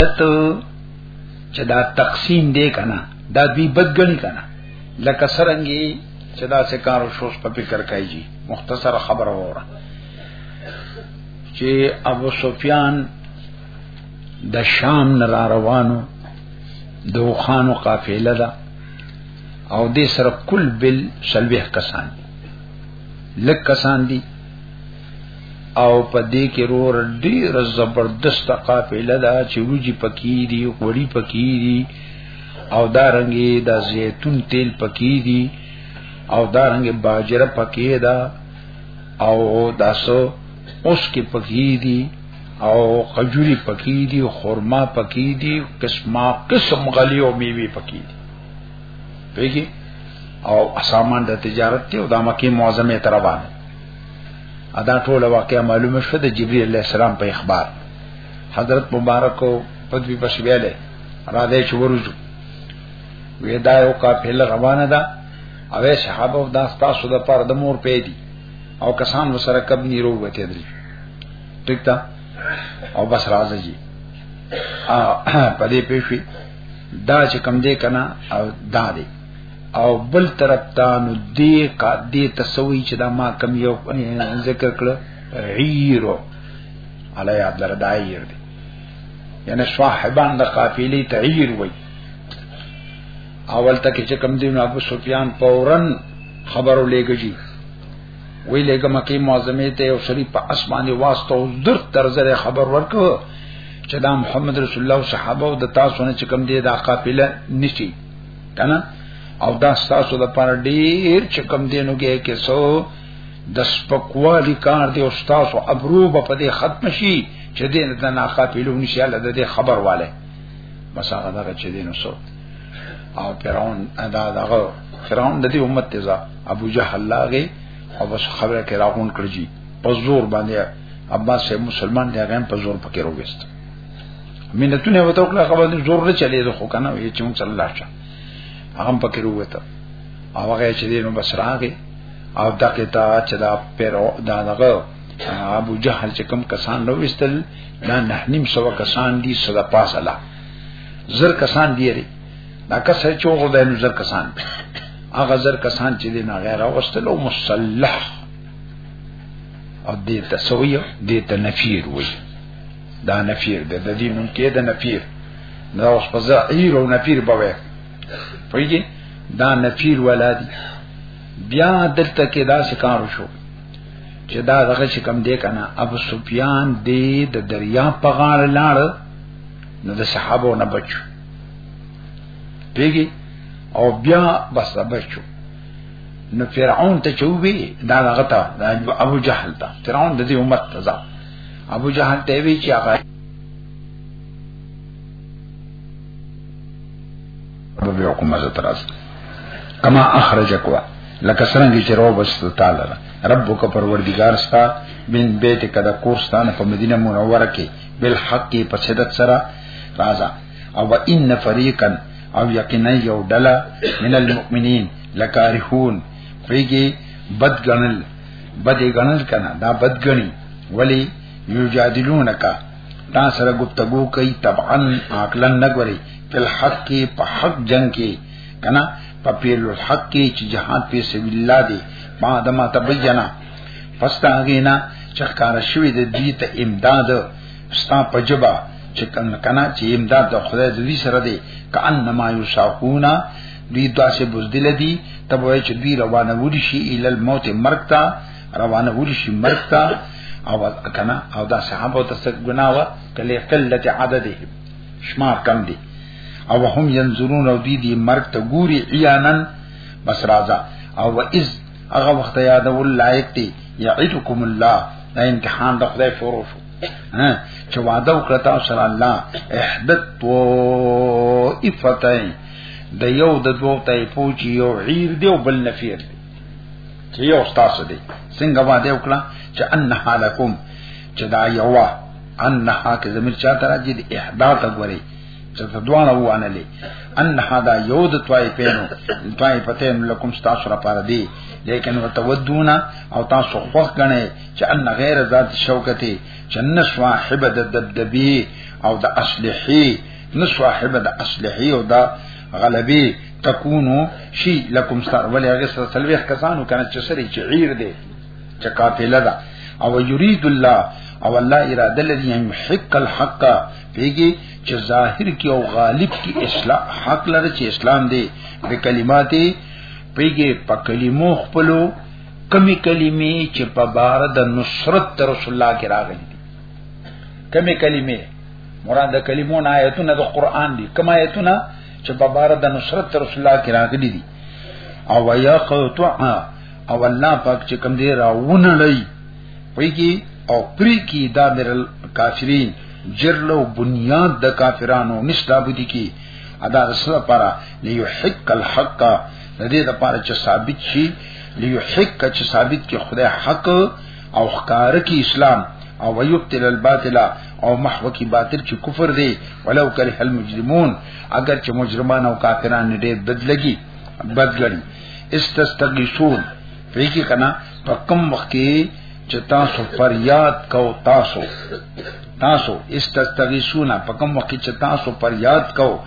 دته چې دا تقسیم دی کنه دا دوی بدګنی کنه لکه سرنګي چې دا څه کار شوس په فکر کوي مختصر خبره وره چې ابو سفیان د شام نه را روانو د وخانو قافله ده او دې سره کل بل سلوه کسان لک کسان دي او په دې کې رور ډیر زبردست قافله ده چې وږي پکې دي غوړي پکې دي او دا رنګي د زیتون تیل پکې دي او دا رنګي باجره پکې ده او داسو اوس کې پکې دي او قجوري پکې دي خرما پکې دي قسمه قسم غلي او میوه پکې دي پیږي او سامان د تجارت ته او د مکه معظمه تر باندې ادا ټول واقعا معلومه شوه د جبرئیل علیہ السلام په اخبار حضرت مبارک او پدوی پس ویاله را دې چې ورځو ودا یو قافل روانه ده او صحابه او داس تاسو د پر د مور پې دي او کسان وسره کب نیرو وته دي ټیک تا او بس راځي ا پدې پېښې دا چې کم دې کنا او دا دې او بل طرف ته نو دې کا دې تسوي چې دا ما کم یو ذکر کړ عیرو علی یاد لره دا عیر دی یعنی صاحبان د قافلې تعیر وای اول تک چې کم دی نو ابو سفیان فورن خبرو لګی وی لګه مکی معظمه ته او شریف په اسمانه واسطه او در ترزره خبر ورکو چې دا محمد رسول الله صحابه او د تاسو نه چې کم دی دا قافله نشي کنه او دا تاسو د پاره ډیر چې کم دینو کې کې سو د سپکوالی کار دی او تاسو ابرو په دې ختم شي چې دین د نه قابلو نشي الله د دې خبر والے بس هغه دا چې دینو سو او فرعون ادا دغه فرعون د دې امت تزا ابو جهل لاغه او بس خبره کې راغون کړی په زور باندې عباس مسلمان دی هغه په زور پکې روغست منتونه وته وکړه خبر دې زور نه چلے زه خو کنه وی چې مون صلی الله شه هغه پکې وروته او هغه چې دې نو بس راغی او دغه تا چې دا پیرو دا دغه ابو جهل چې کم کسان نو وستل دا نه نیم سو کسان دي صدا پاسه لا زر کسان دی لري دا کس چې وګړو د نو زر کسان هغه زر کسان چې دې نه غیر اوستل او مصلح او دې ته سویو دې ته نفیر وایي دا نفیر ده د دې نوم کې د نفیر دا اوس په زعیر او نفیر بوي پویږي دا نفیر ولادي بیا دلته کې دا شکار شو چې دا دغه چې کم دی کنه ابو سفیان دی د دریا په غاړه لاړ نو د صحابو نه بچو پیږي او بیا بس بچو نو فرعون ته چوبي دا هغه ته ابو جهل ته فرعون د دې امت ته ابو جهل ته وی چې هغه به حکم مزه تراس کما اخرجک وا لکه څنګه چې رو بس تعالی ربک پروردگار ستا من بیت کدا کورستان په مدینه منوره کې بالحق په صدق سره راځه او ان فریقا او یقینا یو ډله من المؤمنین لکارهون فیږي بدګنل بدی غنل کنا دا بدګنی ولی یجادلونک دا سره گفتگو کوي طبعا عقلا نګوري په حق کې په حق جنگ کې کنا په پیل الحق کې چې جهاد په سبیل الله دی ما دما تبینا پس دا غینا چې کار شوی د دې ته امداد ستا پجبا چې کنا چې امداد د خدای د دې سره دی کأنما یساقونا دوی داسې بوزدل دي تب وای چې دوی روانه ودی شي ال الموت مرګ ته روانه ودی شي مرګ ته او کنا او دا صحابه ته څه ګناه وا کله قلت عدده شمار کم دي او هم ينظرون او دوی دي مرګ ته ګوري عيانن بس راځه او اذ هغه وخت یاد ول لایق دی یعیدکم الله دا امتحان د خدای فورو شو چې وعده وکړه تاسو سره الله احدت طائفتین د یو د دوه طائفو چې یو عیر دی او بل نفیر دی چې یو استاد دی څنګه وعده وکړه چې انها لکم چې دا یوا انها که زمير چا ته راځي د احداث غوري چې د دوانه وانه لې انها دا یو د توای پینو توای پته لکم تاسو را پاره دی لیکن وتودونا او تاسو خوښ غنئ چې ان غیر ذات شوکته چې نه صاحب د دبدبی او د اصلحی نه صاحب د اصلحی او د غلبی تکونو شی لکم سر ولی هغه سره تلويخ کسانو کنه چې سره چعیر دی چې قافله ده او یرید الله او الله اراده لري ان حق الحق پیږي چې ظاهر کې او غالب کې اسلام حق لري چې اسلام دی په کلماتي پیږي په کلمو خپلو کمی کلمې چې په بار د نصرت تر رسول الله کې راغلي دي کمی کلمې مراد د کلمو نه آیتونه د قران دي کما آیتونه چې په بار د نصرت تر رسول الله کې راغلي دي او یا قطع او الله پاک چې کوم دی راونه لای پېږي او پری کی دا مرل کافرین جرلو بنیاد د کافرانو نشتا بودی کی ادا رسول پرا لیحق الحق د دې لپاره چې ثابت شي ليحق چې ثابت کې خدای حق او خکار کې اسلام او ويبتل الباطل او محو کې باطل چې کفر دی ولو کله المجرمون اگر چې مجرمان او کافران دې بدلګي بدلګي استستغیثون پرې کې کنا په کم وخت کې چې تاسو فریاد کو تاسو تاسو استستغیثون په کم وخت چې تاسو فریاد کو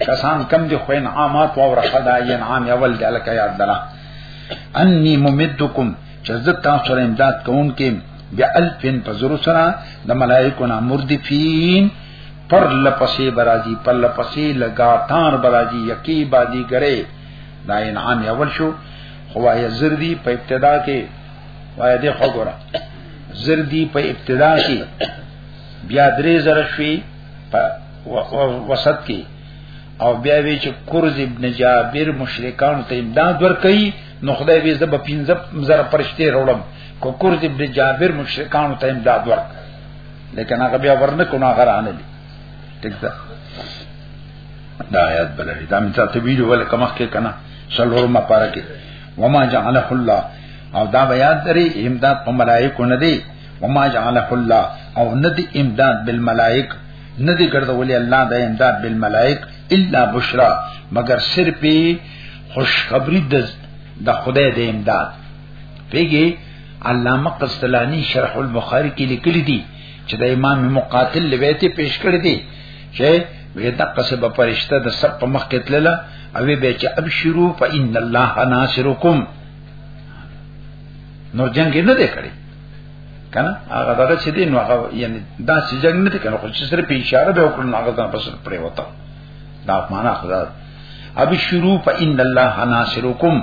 کسان کم دي خو انعامات او رخدا انعام اول دی لکه یاد دلا انی ممدکم چې زه تاسو سره امداد کوم کې بیا الفین پزرو سره د ملائکو نه مردفین پر لپسې برازي پر لپسې لگاتار برازي یکی بادي ګره دا انعام اول شو خوای زردی په ابتدا کې وای دې خبره زردی په ابتدا کې بیا درې زره شوي په وسط کې او بیا وی چې کرز ابن جابر مشرکان ته امداد ورکړي نو خدای به زب 15 زره پرشته وروړم کو کرز ابن جابر مشرکان ته امداد ورک لیکن هغه بیا ورنه کو نه غرانه دي ٹھیک ده دا آیات بلری دا مثال ته ویډیو ول کمخ کې کنه سلور ما پارکه وما جعله الله او دا بیا درې امداد په ملائکه نه دی وما جعله الله او ندی امداد بالملائک ندی ګرځولې الله د امداد بالملائک الا بشرا مگر صرف خوشخبری د د خدای د امداد پیږي علامه قسطلانی شرح البخاری کې لیکلي دي چې د امام مقاتل لویته پیش کړی دي چې ویدا قصب پرشته د سب په مخ کې تلله او به چې ابشرو فإن الله ناصرکم نور جنگ نه دی کړی کنه هغه دغه چې دین هغه یعنی دا چې جنگ نه کنه خو چې سره په اشاره به وکړل هغه ځان پس پرې وتا دا معنا خدا ابي شروع فإن الله ناصركم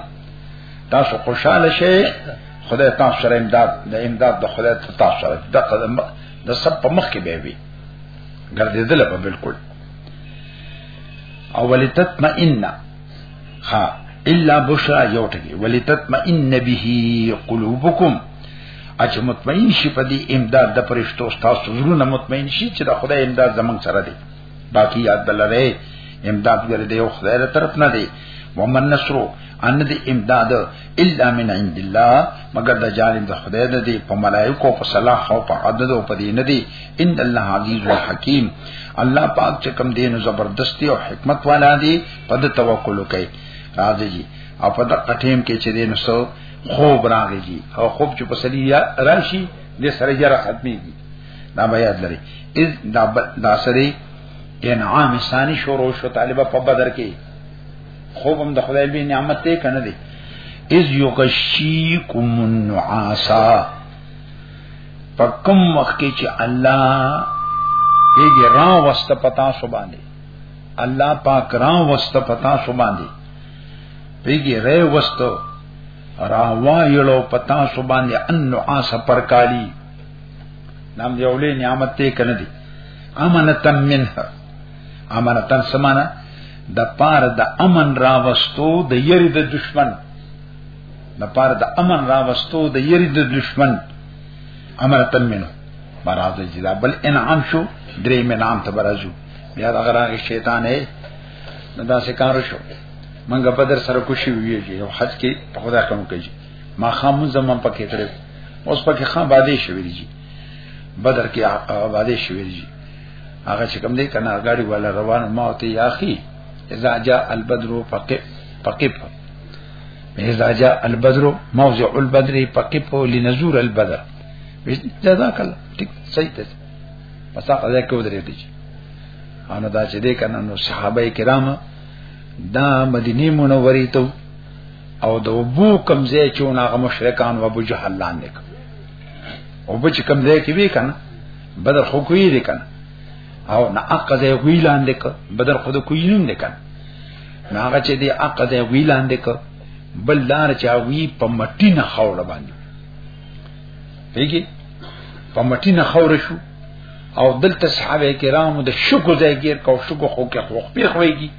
تاسو خوشاله شئ خدای تاسو سره امداد د امداد د خدای تاسو سره د قدم د سب په مخ کې به وي ګرځیدل په بالکل اولتتمئن ها الا بشرا یو ټکی ولتطمئن به قلوبکم اچ مطمئن شي په دې امداد د پرشتو تاسو زړونه مطمئن شي چې د خدای امداد زمنګ سره دی باقی یاد بلره امداد ګره دی او خدای له طرف نه دی ومن نصر ان دې امداد الا من عند الله مگر د جانب د خدای نه دی په ملائکو په صلاح او په عدد او په دې نه دی ان الله عزیز حکیم الله پاک چې کم دین زبردستی او حکمت والا دی په د توکل کوي راځي جی او په د قټیم کې چې دین سو خوب راغی جی او خوب چې په سړي راشي د سره یې ختمي دي دا به یاد لري اذ دا دا سره انعام ثانی شروع شو طالبہ په بدر کې خوب هم د خدای به نعمت ته کنه دي اذ یغشیکم النعاسا په کوم وخت کې چې الله یې را واست پتا سو باندې الله پاک را وست پتا سو باندې پیګي رې وست را وا یلو پتا سو باندې ان عاص پر کالی نام یولې نعمت ته کنه دي امانتن منه امانتن سمانه د پار د امن را وستو د یری د دشمن د پار د امن را وستو د یری د دشمن امانتن منه برازه جدا بل انعام شو درې منام ته برازو بیا هغه راغی شیطان یې دا سکار شو منګه په در سره کوشي ویږي او حج کې په خدا کوم کوي ما خامو زمون پکې کړو اوس پکې خام باندې شوی دی بدر کې باندې شوی دی هغه چې کوم دی کنه غاړي والا روان ما ته یاخي اذا جاء البدر فقف فقف اذا جاء البدر موضع البدر فقف لنزور البدر جزاك الله ٹھیک صحیح پس هغه ځای کې ودرېدل چې ان دا چې دې کنه نو صحابه کرام دا مدینه منورې ته او د ابو کمزې چون هغه مشرکان او ابو جهل لاندې کو او بچ کمزې کې وی کنه بدر خو کوی دې کنه او نه اقزه وی لاندې کو بدر خود کوی نوم دې کنه نه هغه چې دې اقزه وی لاندې کو بل دار چا وی په مټی نه خوړ باندې پیږي په مټی نه خور شو او دلته صحابه کرامو د شکو ځای کې کو شکو خو کې خو خپې خوېږي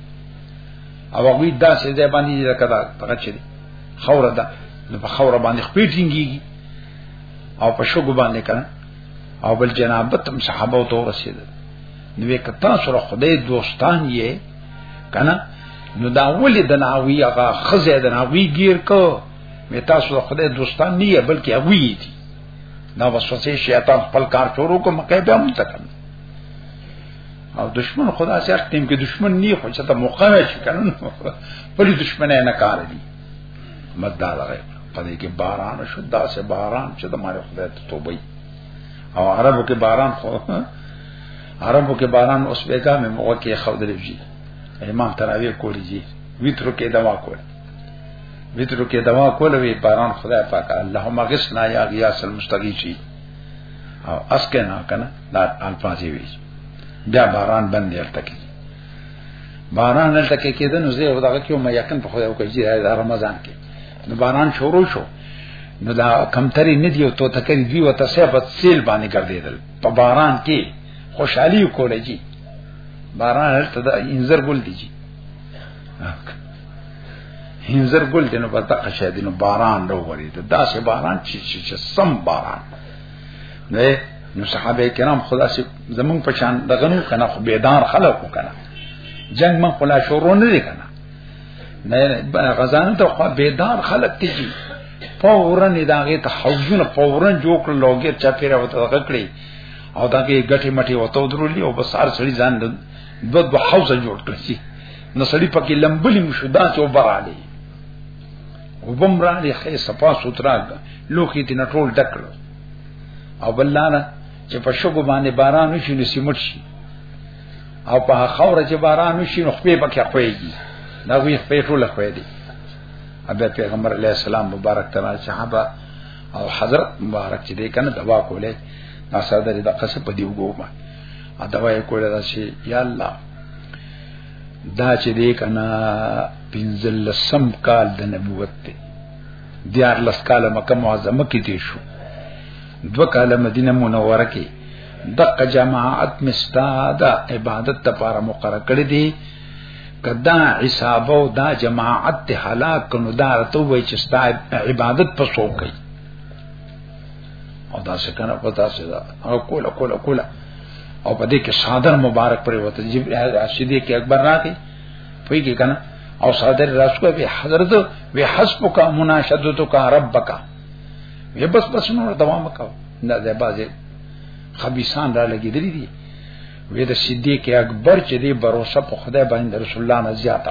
او هغه داسې ځای باندې لکه دا هغه چې خوره ده نو په خوره باندې خپې ټینګيږي او په شګو باندې کړه او بل جنابت هم صحابه ته ورسېدل نو کتا سره خدای دوستان یې کنه نو دا ولې د ناوی هغه خزه د ناوی گیر کو مې تاسو د خدای دوستان نه یې بلکې هغه یې دي دا وسوسه شیطان خپل کار شروع کوم کې به هم تکم او دشمن خدا سي اخ ټیم کې دشمن نه خو چې ته مقاومه شي کنه په دې دشمن نه کار دي مددا لغه په دې کې باران شو دا سه باران چې د ماره خدای ته توبې او عربو کې باران خو عربو کې باران اوس بیګا مې موقع کې خو درې جی امام تراوی کولی جی ویترو کې دوا کولی ویترو کې دوا کول وی باران خدای پاک اللهم غسنا یا غیاس المستغیثی او اسکنا کنه دا الفاظ وی بیا باران بند درته کی باران دلته کې کېده نو زه یو دغه کې ما یقین په خدای وکړي دا رمضان کې نو باران شروع شو نو دا کمتري نه دی او تو تکری دی او تاسو په سیل باندې ګرځیدل په باران کې خوشحالي کوله جی باران هلته د انځر ګل دی جی هنزر ګل دنو په دقه شه دنو باران راوړي دا داسې باران چې چې چې سم باران نه نو صحابه کرام خدا سي زمون په شان دغه نو کنه خو بیدار خلق وکنه جنگ من خلا شروع نه دي کنه نه غزانو ته خو بیدار خلق تیږي فورن داغه ته حوزونه فورن جوړ کړ لوګي چا پیره وته دغه کړی او داګه غټي مټي وته درولي او بسار سړي ځان د دوه حوزه جوړ کړی نو سړی پکې لمبلم شو دا چې وبراله وبمراله خې صفا سوترا لوخي دې نټول ډکړو او بلاله چې په شګو باندې باران وشي نو سیمټ شي او په خوره چې باران وشي نو خپې پکې خوېږي دا وی خپې ټول خوې دي ابه پیغمبر علی السلام مبارک تعالی صحابه او حضرت مبارک چې دې کنه دوا کوله ما ساده دې د قصه په دی وګوما ادوا یې کوله دا شي یا الله دا چې دې کنا پنځل سم کال د نبوت ته دیار لس کال مکه معظمه کې دې شو دو کال مدینه منوره کې دغه جماعت مستاد عبادت لپاره مقرره کړې دي کدا حساب او دا جماعت ته هلاک نو دا ته وای چې عبادت پسو کوي او دا څه کنه پتا څه دا او کوله کوله کوله او په دې کې صادر مبارک پر وته جی صدیق کې اکبر راغی په کې کنه او صادر راسو به حضرت وی حسبک مناشدتک ربک وی بس بس نور دوام وکاو نه ده بازه خبيسان را لګیدلی دي وی د صدیق اکبر چې دی باور په خدای باندې رسول الله نه زیاته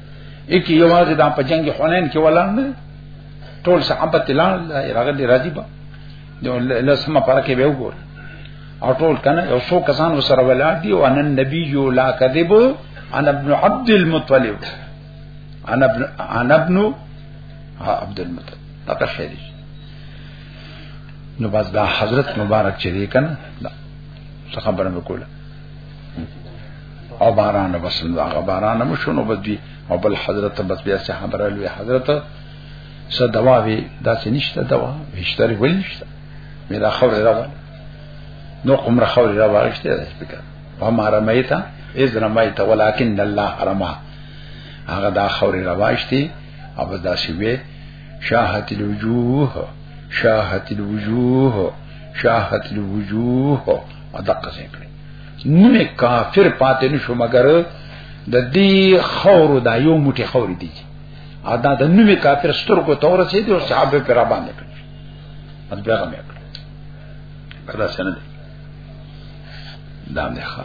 اکی یوازې دا په جنگ حنین کې ولان نه ټول صحابه تلان راغه دی راضی با نو لسمه پر کې به وګور او ټول کنه یو څو کسان وسره ولان دی او ان النبی یو لا کذب انا ابن عبد المطلب انا ابن انا ابن عبد المطلب دا شی دی نو باز دا حضرت مبارک چې دی کنه دا څه خبره وکړه او باران بس نو هغه باران مو شنو بدوی او بل حضرت بس بیا سه خبره لوی حضرت څه دوا وی دا څه نشته دوا هیڅتر ول نشته مې دا خبره راو نو کوم را خبره را واغشته دا فکر و ما رمیتا اذ رمیتا ولکن الله رما هغه دا خبره را واغشتي او بس دا سی وی شاهت الوجوه شاهت الوجوه شاهت الوجوه ادق څنګه نو کافر پاتې نشو مگر د دې خور دا یو موټي خور دي او دا د نوې کافر سترګو تور سي دي او صحابه پر باندې کړ ان بیا مې کړ کدا سند دا نه ښه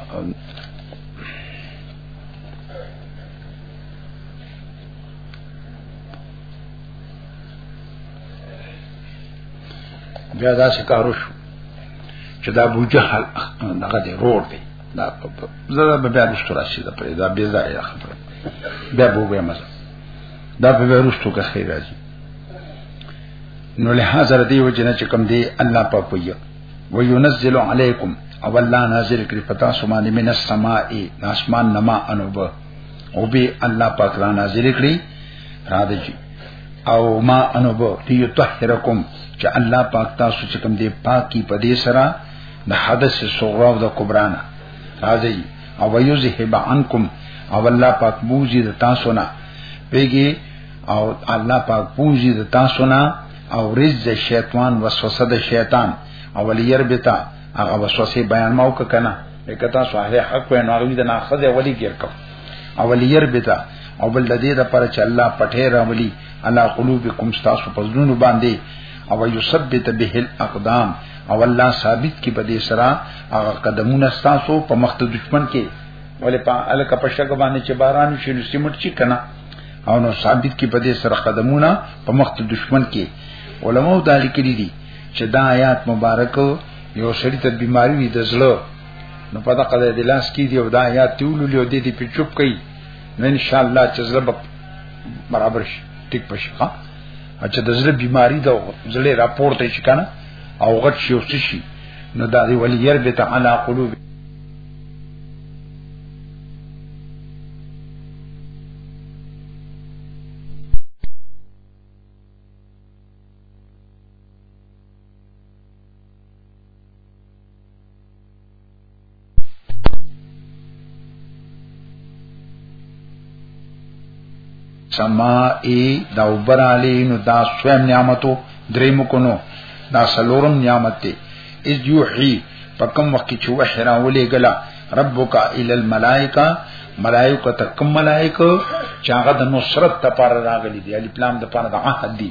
بیا دا شکارو شو چې دا ابو جهل هغه دی روړ دی دا زړه به بیا رښتو راشي دا پرې دا بې ځای خبره بیا به وې مزه دا به رښتو کا خیر راځي نو له حاضر دی و جنہ چکم دی الله پاک وی و ينزل علیکم او الله نازل کړي پتا سمان من السماء ناسمان نما انوب او به الله پاک را نازل کړي را دي او ما انو بو ليطهرکم چې الله پاک تاسو چې کوم دی پاکي په دې سره د حدث صغرا او د کبرا نه راځي او یذهب عنکم او الله پاک بوزي د تاسو نه پیږي او الله پاک بوزي د تاسو نه او رز شیطان وسوسه د شیطان او وليربتا هغه وسوسه بیان ماو کنه لکه تاسو هغه حق ویناغوی د ناخذ اولی ګر کوم او لیر بتا او بل دې د پر چې الله پټه راولي انا قلوبکم تاسو پزلونو باندې او یثبت به الاقدام او الله ثابت کی په دې سره هغه قدمونه تاسو په مخ د دشمن کې ولې په الک په شګ باندې چې باران شي نو سیمټ چی کنه او نو ثابت کی په دې سره قدمونه په مخ د دشمن کې علماء دا لیکلي دي چې دا آیات مبارک یو سړی ته بیماری وي د زړه نو په دغه د لاس کې دی او دا یا تیول لیو دې دې په چوپ کړي نو ان شاء الله چې زړه برابر شي ټیک پشي ها چې د زړه بیماری دا زړه راپورته شي کنه او غټ شي او شي نو دا دی ولی ير به تعالی قلوب سمائی دا اوبر علی نو دا سویم نعمتو دریمو کنو دا سلورم نعمت تی از یوحی پا کم وقتی چو وحی راولی گلا ربکا الی الملائکا ملائکو تا کم ملائکو چاگا دا نصرت تا پار راگلی دی علی پلام دا پار دا عهد دی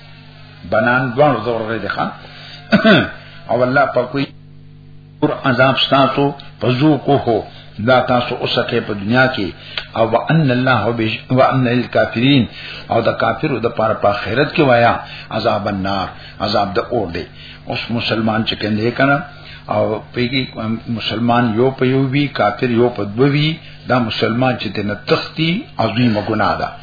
بنان دوان زور غي دي خان او الله په کوئی پر عذاب تاسو پزو کو هو دا تاسو اوسکه په دنیا کې او ان الله بش وان الکافرین او د کافرو د پاره په آخرت کې وایا عذاب النار عذاب د اور دی اوس مسلمان چې کنده کنه او پیږي مسلمان یو په یو وی کافر یو په دوی دا مسلمان چې د تختی عظیمه ګناه ده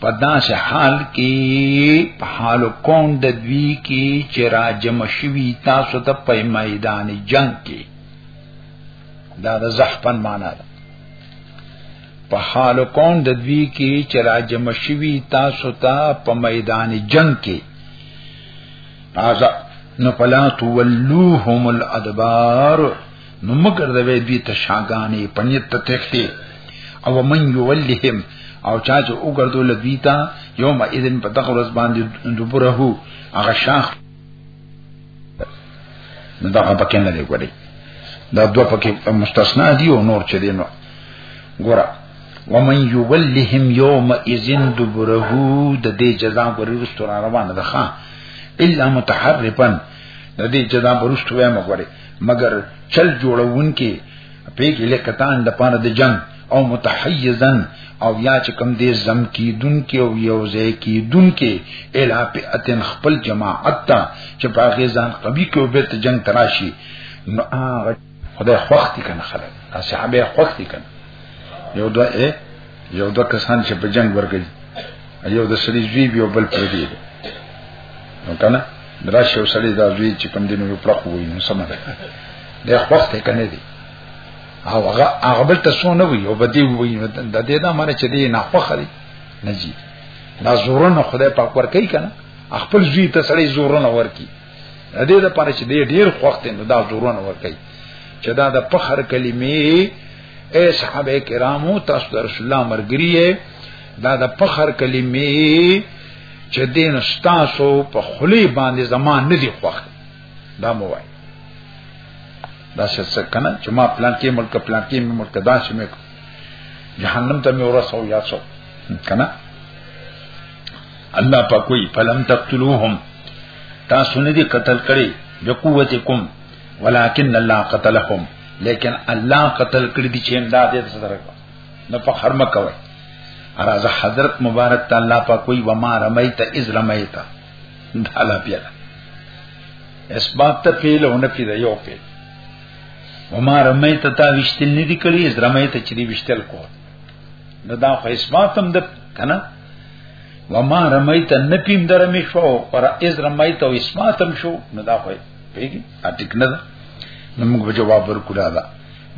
پداس حال کې په حال کون د دوی کې چې راجم شوی تاسو ته په میدان جنگ کې دا د زحفن معنا ده په حال کون د دوی کې چې راجم شوی تاسو ته په میدان جنگ کې ازا نو فلا تولوهم الادبار نو مگر د وی دوی ته شاګانې پنیت ته تختی او من یولهم او چا چې وګرځول دوی ته یوم اذن په دغه ورځ باندې دوبره هغه شاخ نو دا پکې نه دی ګوري دا دوه پکې مستثنا دي او نور چې دي نو ګوره ومن یولهم یوم اذن دوبره د دې جزا ګوري رستور روانه ده ښا الا متحرفا د دې جزا برشتوه مګوري مگر چل جوړونکي پیګی لکتان د پاره د جنگ او متحیزن او یا چې کم دې زم کیدون کې او یو ځای کیدون کې الا فئتن خپل جماعت ته چې باغې ځان قوی کې او به ته جنگ تراشي نو هغه خدای خوخت کنه خلک صحابه خوخت کنه یو دوه یو دوه کسان چې په جنگ ورګي یو د سړي زوی یو بل پردي نو کنه دراشه یو سړی دا وی چې کوم دین یو پرخ وای نو سم ده د وخت کنه دی او هغه هغه بل ته سونه وی او بدی وی د دې دا معنی چې دی نه خوخه دی نه جی دا زورونه خدای پاک ور کوي کنه خپل زوی ته سړی زورونه ور کوي د دې لپاره چې دی ډیر خوخت نو دا زورونه ور کوي چې دا د فخر کلمې اے صحابه کرامو تاسو رسول الله مرګریه دا د فخر کلمې چې دین ستاسو په خلی باندې زمان نه دی خوښ دا مو وای دا څه څه کنه چې ما پلان کې ملک پلان کې ملک دا چې مې جهنم ته مې ورسو یا څو کنه الله په کوئی فلم تقتلوهم تاسو نه دي قتل کړي د قوتکم ولکن الله قتلهم لیکن الله قتل کړي دي چې امداد یې سره نه فخر مکوي راځه حضرت مبارک تعالی په کوئی وما رمیت اذ رمیت دالا بیا اسباب ته پیل او نه پیل یو پیل وما رمیت تا وشتل نه دی کړی اذ رمیت چې دی وشتل کو نو دا خو اسباب تم د کنه وما رمیت نه پیم درمې شو او اذ رمیت او اسباب تم شو نو دا خو پیګی اټیک نه ده نو موږ به جواب ورکړا ده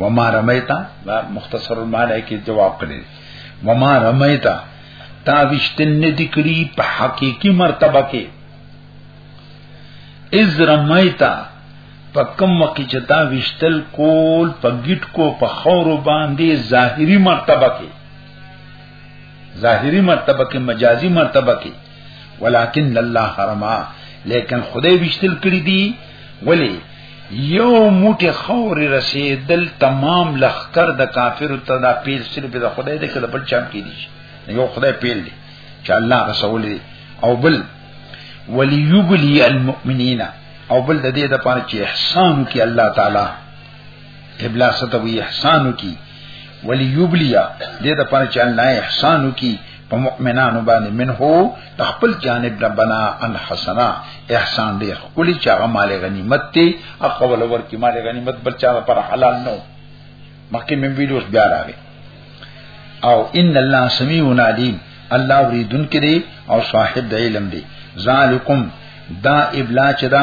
وما رمیتا دا مختصر معنی کې جواب کړي وما رمیتا تا وشتن نه دکړي په حقيقي مرتبه کې از رمیتا په کوم وخت چې تا وشتل کول په ګټ کو په خورو باندې ظاهري مرتبه کې ظاهری مرتبه کې مجازي مرتبه کې ولکن الله حرما لیکن خدای وشتل کړی دی ولی یو موټه خور رسیدل تمام لخر د کافر ته دا پیل صرف د خدای د کله بل چام کې دي یو خدای پیل دی چې الله رسول دی او بل وليبلي المؤمنین او بل د دې د پاره چې احسان کې الله تعالی ابلا ستو احسانو کی ولی یبلیا دې د پر چې الله احسانو کی په مؤمنانو باندې منه د خپل جانب ربنا الحسنا احسان دې خپل چې هغه مال غنیمت ته اقبل ور کی مال غنیمت بل چا پر حلال نو مکه مې ویډیوز بیا راغی او ان الله سمیع علیم الله وریدون کړي او صاحب د علم دی ذالکم دا ابلا چې دا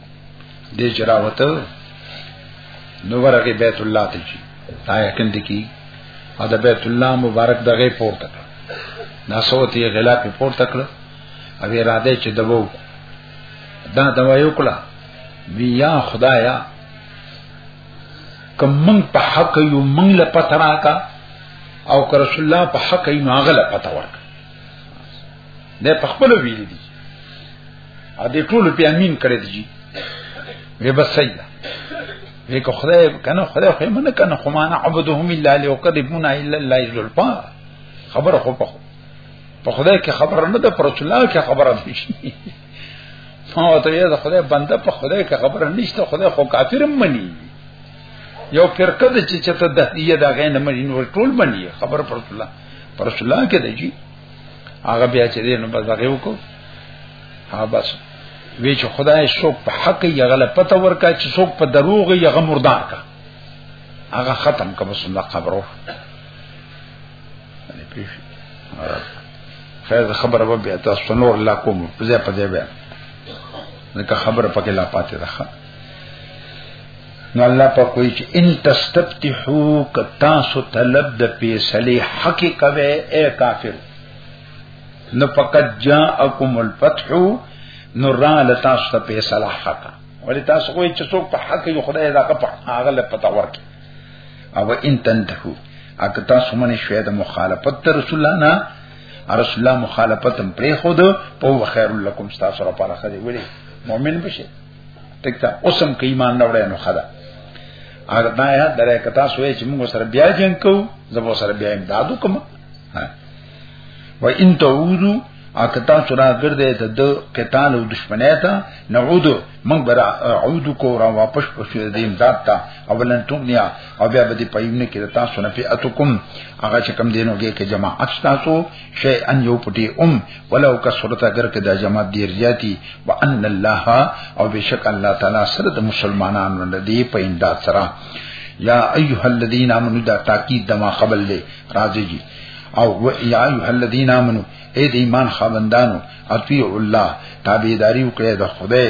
دې جراوته نو ورغه بیت الله ته چی آیا کند کی او د بیت الله مبارک دغه پورته کړ دا صوت یې غلا په پورته کړ او اراده چې دبو دا دوا یو کړه بیا خدایا کم من په حق یو من له پترا کا او که رسول الله په حق یې ناغله پتا ورک نه په خپل ویل دي ا دې ټول په امين کړی دی وی بس سیدا وی کو خدای کنه خدای خو منه کنه خو معنا عبدهم الا ليقربونا الا الله ذلفا خبر خو په په خدای کې خبر نه ده پر رسول الله کې خبره نشي ما ته یې ده خدای بنده په خدای کې خبره نشته خدای خو کافر مني یو فرقه ده چې چته د دې دغه نه مني نور ټول مني خبر پر رسول الله پر رسول الله کې ده جی هغه بیا چې دې نو بس هغه وکړو ها بس وی چې خدای څوک په حق یې غل پته ورکا چې څوک په دروغ یې غ مردار کا هغه ختم کا بس الله قبرو خیر خبره به بیا تاسو نور لا کوم په ځای په ځای بیا نو که خبره پکې لا پاتې ده نو الله په کوئی چې ان تستفتحو کتا سو طلب د پیسلی حق کوي اے کافر نو فقط جاءکم الفتح نو را لتا سو پیسلا حق ولی تاسو کوئی چې څوک په حق یو خدای دا په هغه له پتا ورکي او ان تنتهو اګه تاسو منه شوي د مخالفت تر رسول الله نه رسول الله مخالفت هم پرې خود په خیر لکم تاسو را پاره خدي وړي مؤمن بشه تکتا اوسم کې ایمان نه وړي نو خدا اگر دا یا درې کتا سوې چې موږ سره بیا جنگ کوو زمو سره بیا امدادو کوم و ان تعودو اکتا سورا ګرځې ته د قتال او دشمنه ته نعود من برا عود کو را واپس پښې دې امداد ته اولن تغنیا او بیا به دې پېمنه کې تاسو نه پیاتکم هغه چې کم دینو کې کې جماعت تاسو شيئا یو پټي ام ولو کثرت اگر که د جماعت ډیر زیاتی وان الله او بشک الله تعالی سره د مسلمانانو نه دی په امداد سره یا ایها الذین آمنو دا تاکید د ما قبل له راځي او و یا ایها الذین آمنو اے د ایمان خاوندانو اطیعوا الله تابعداري وکړئ د خدای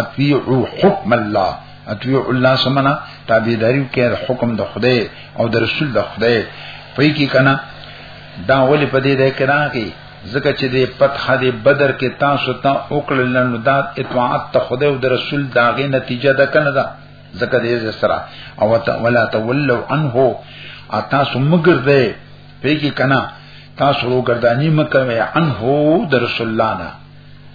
اطیعو حکم الله اطیعو الله سمنا تابعداریو کې حکم د خدای او د رسول د خدای پې کې کنا دا ولې په دې ده کې راغی ځکه چې د فتح د بدر کې تاسو ته وکړل نو دا اطاعت ته خدای او د رسول داغه نتیجه ده کنه دا ځکه دې سره او ولا تولوا عنه اتا سمګر دې پېږي کنا تاسو وګردانی مکه عنه د رسول الله نه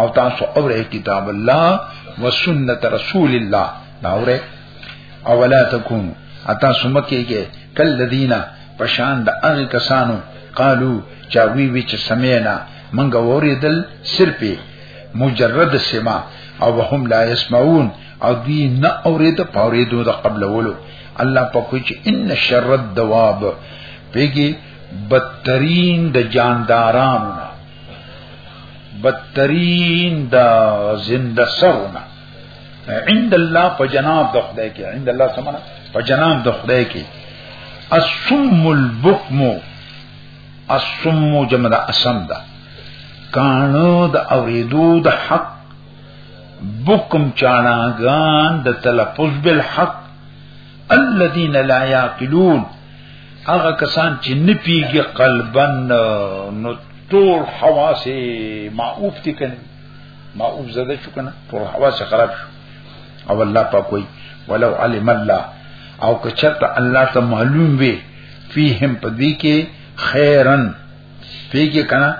او تاسو اوره کتاب الله وسنت رسول الله دا اوره اولا تکون اتا سمکیږي کل لدینا پشان د هغه کسانو قالو چا وی وی چې سمینا منګ اوریدل صرف مجرد سما او هم لا يسمعون او دی نه اورید پاوریدو د قبل ولو الله په کوچ ان شر الدواب پیګي بدترین د جاندارانو بدترین دا زنده سرونه عند الله په جناب د خدای کې عند الله سمنا په جناب د خدای کې الصم البكم الصم جمع د اسم ده کانو د اوریدو د حق بکم چاناګان د تلفظ بالحق الذين لا يعقلون هغه کسان چې نه پیږي قلبن نو ټول حواس معوف دي کنه معوف زده شو کنه ټول حواس خراب شو او الله پاک وي ولو علم الله او کچرته الله ته معلوم وي فیهم پدې کې خیرن پیږي کنه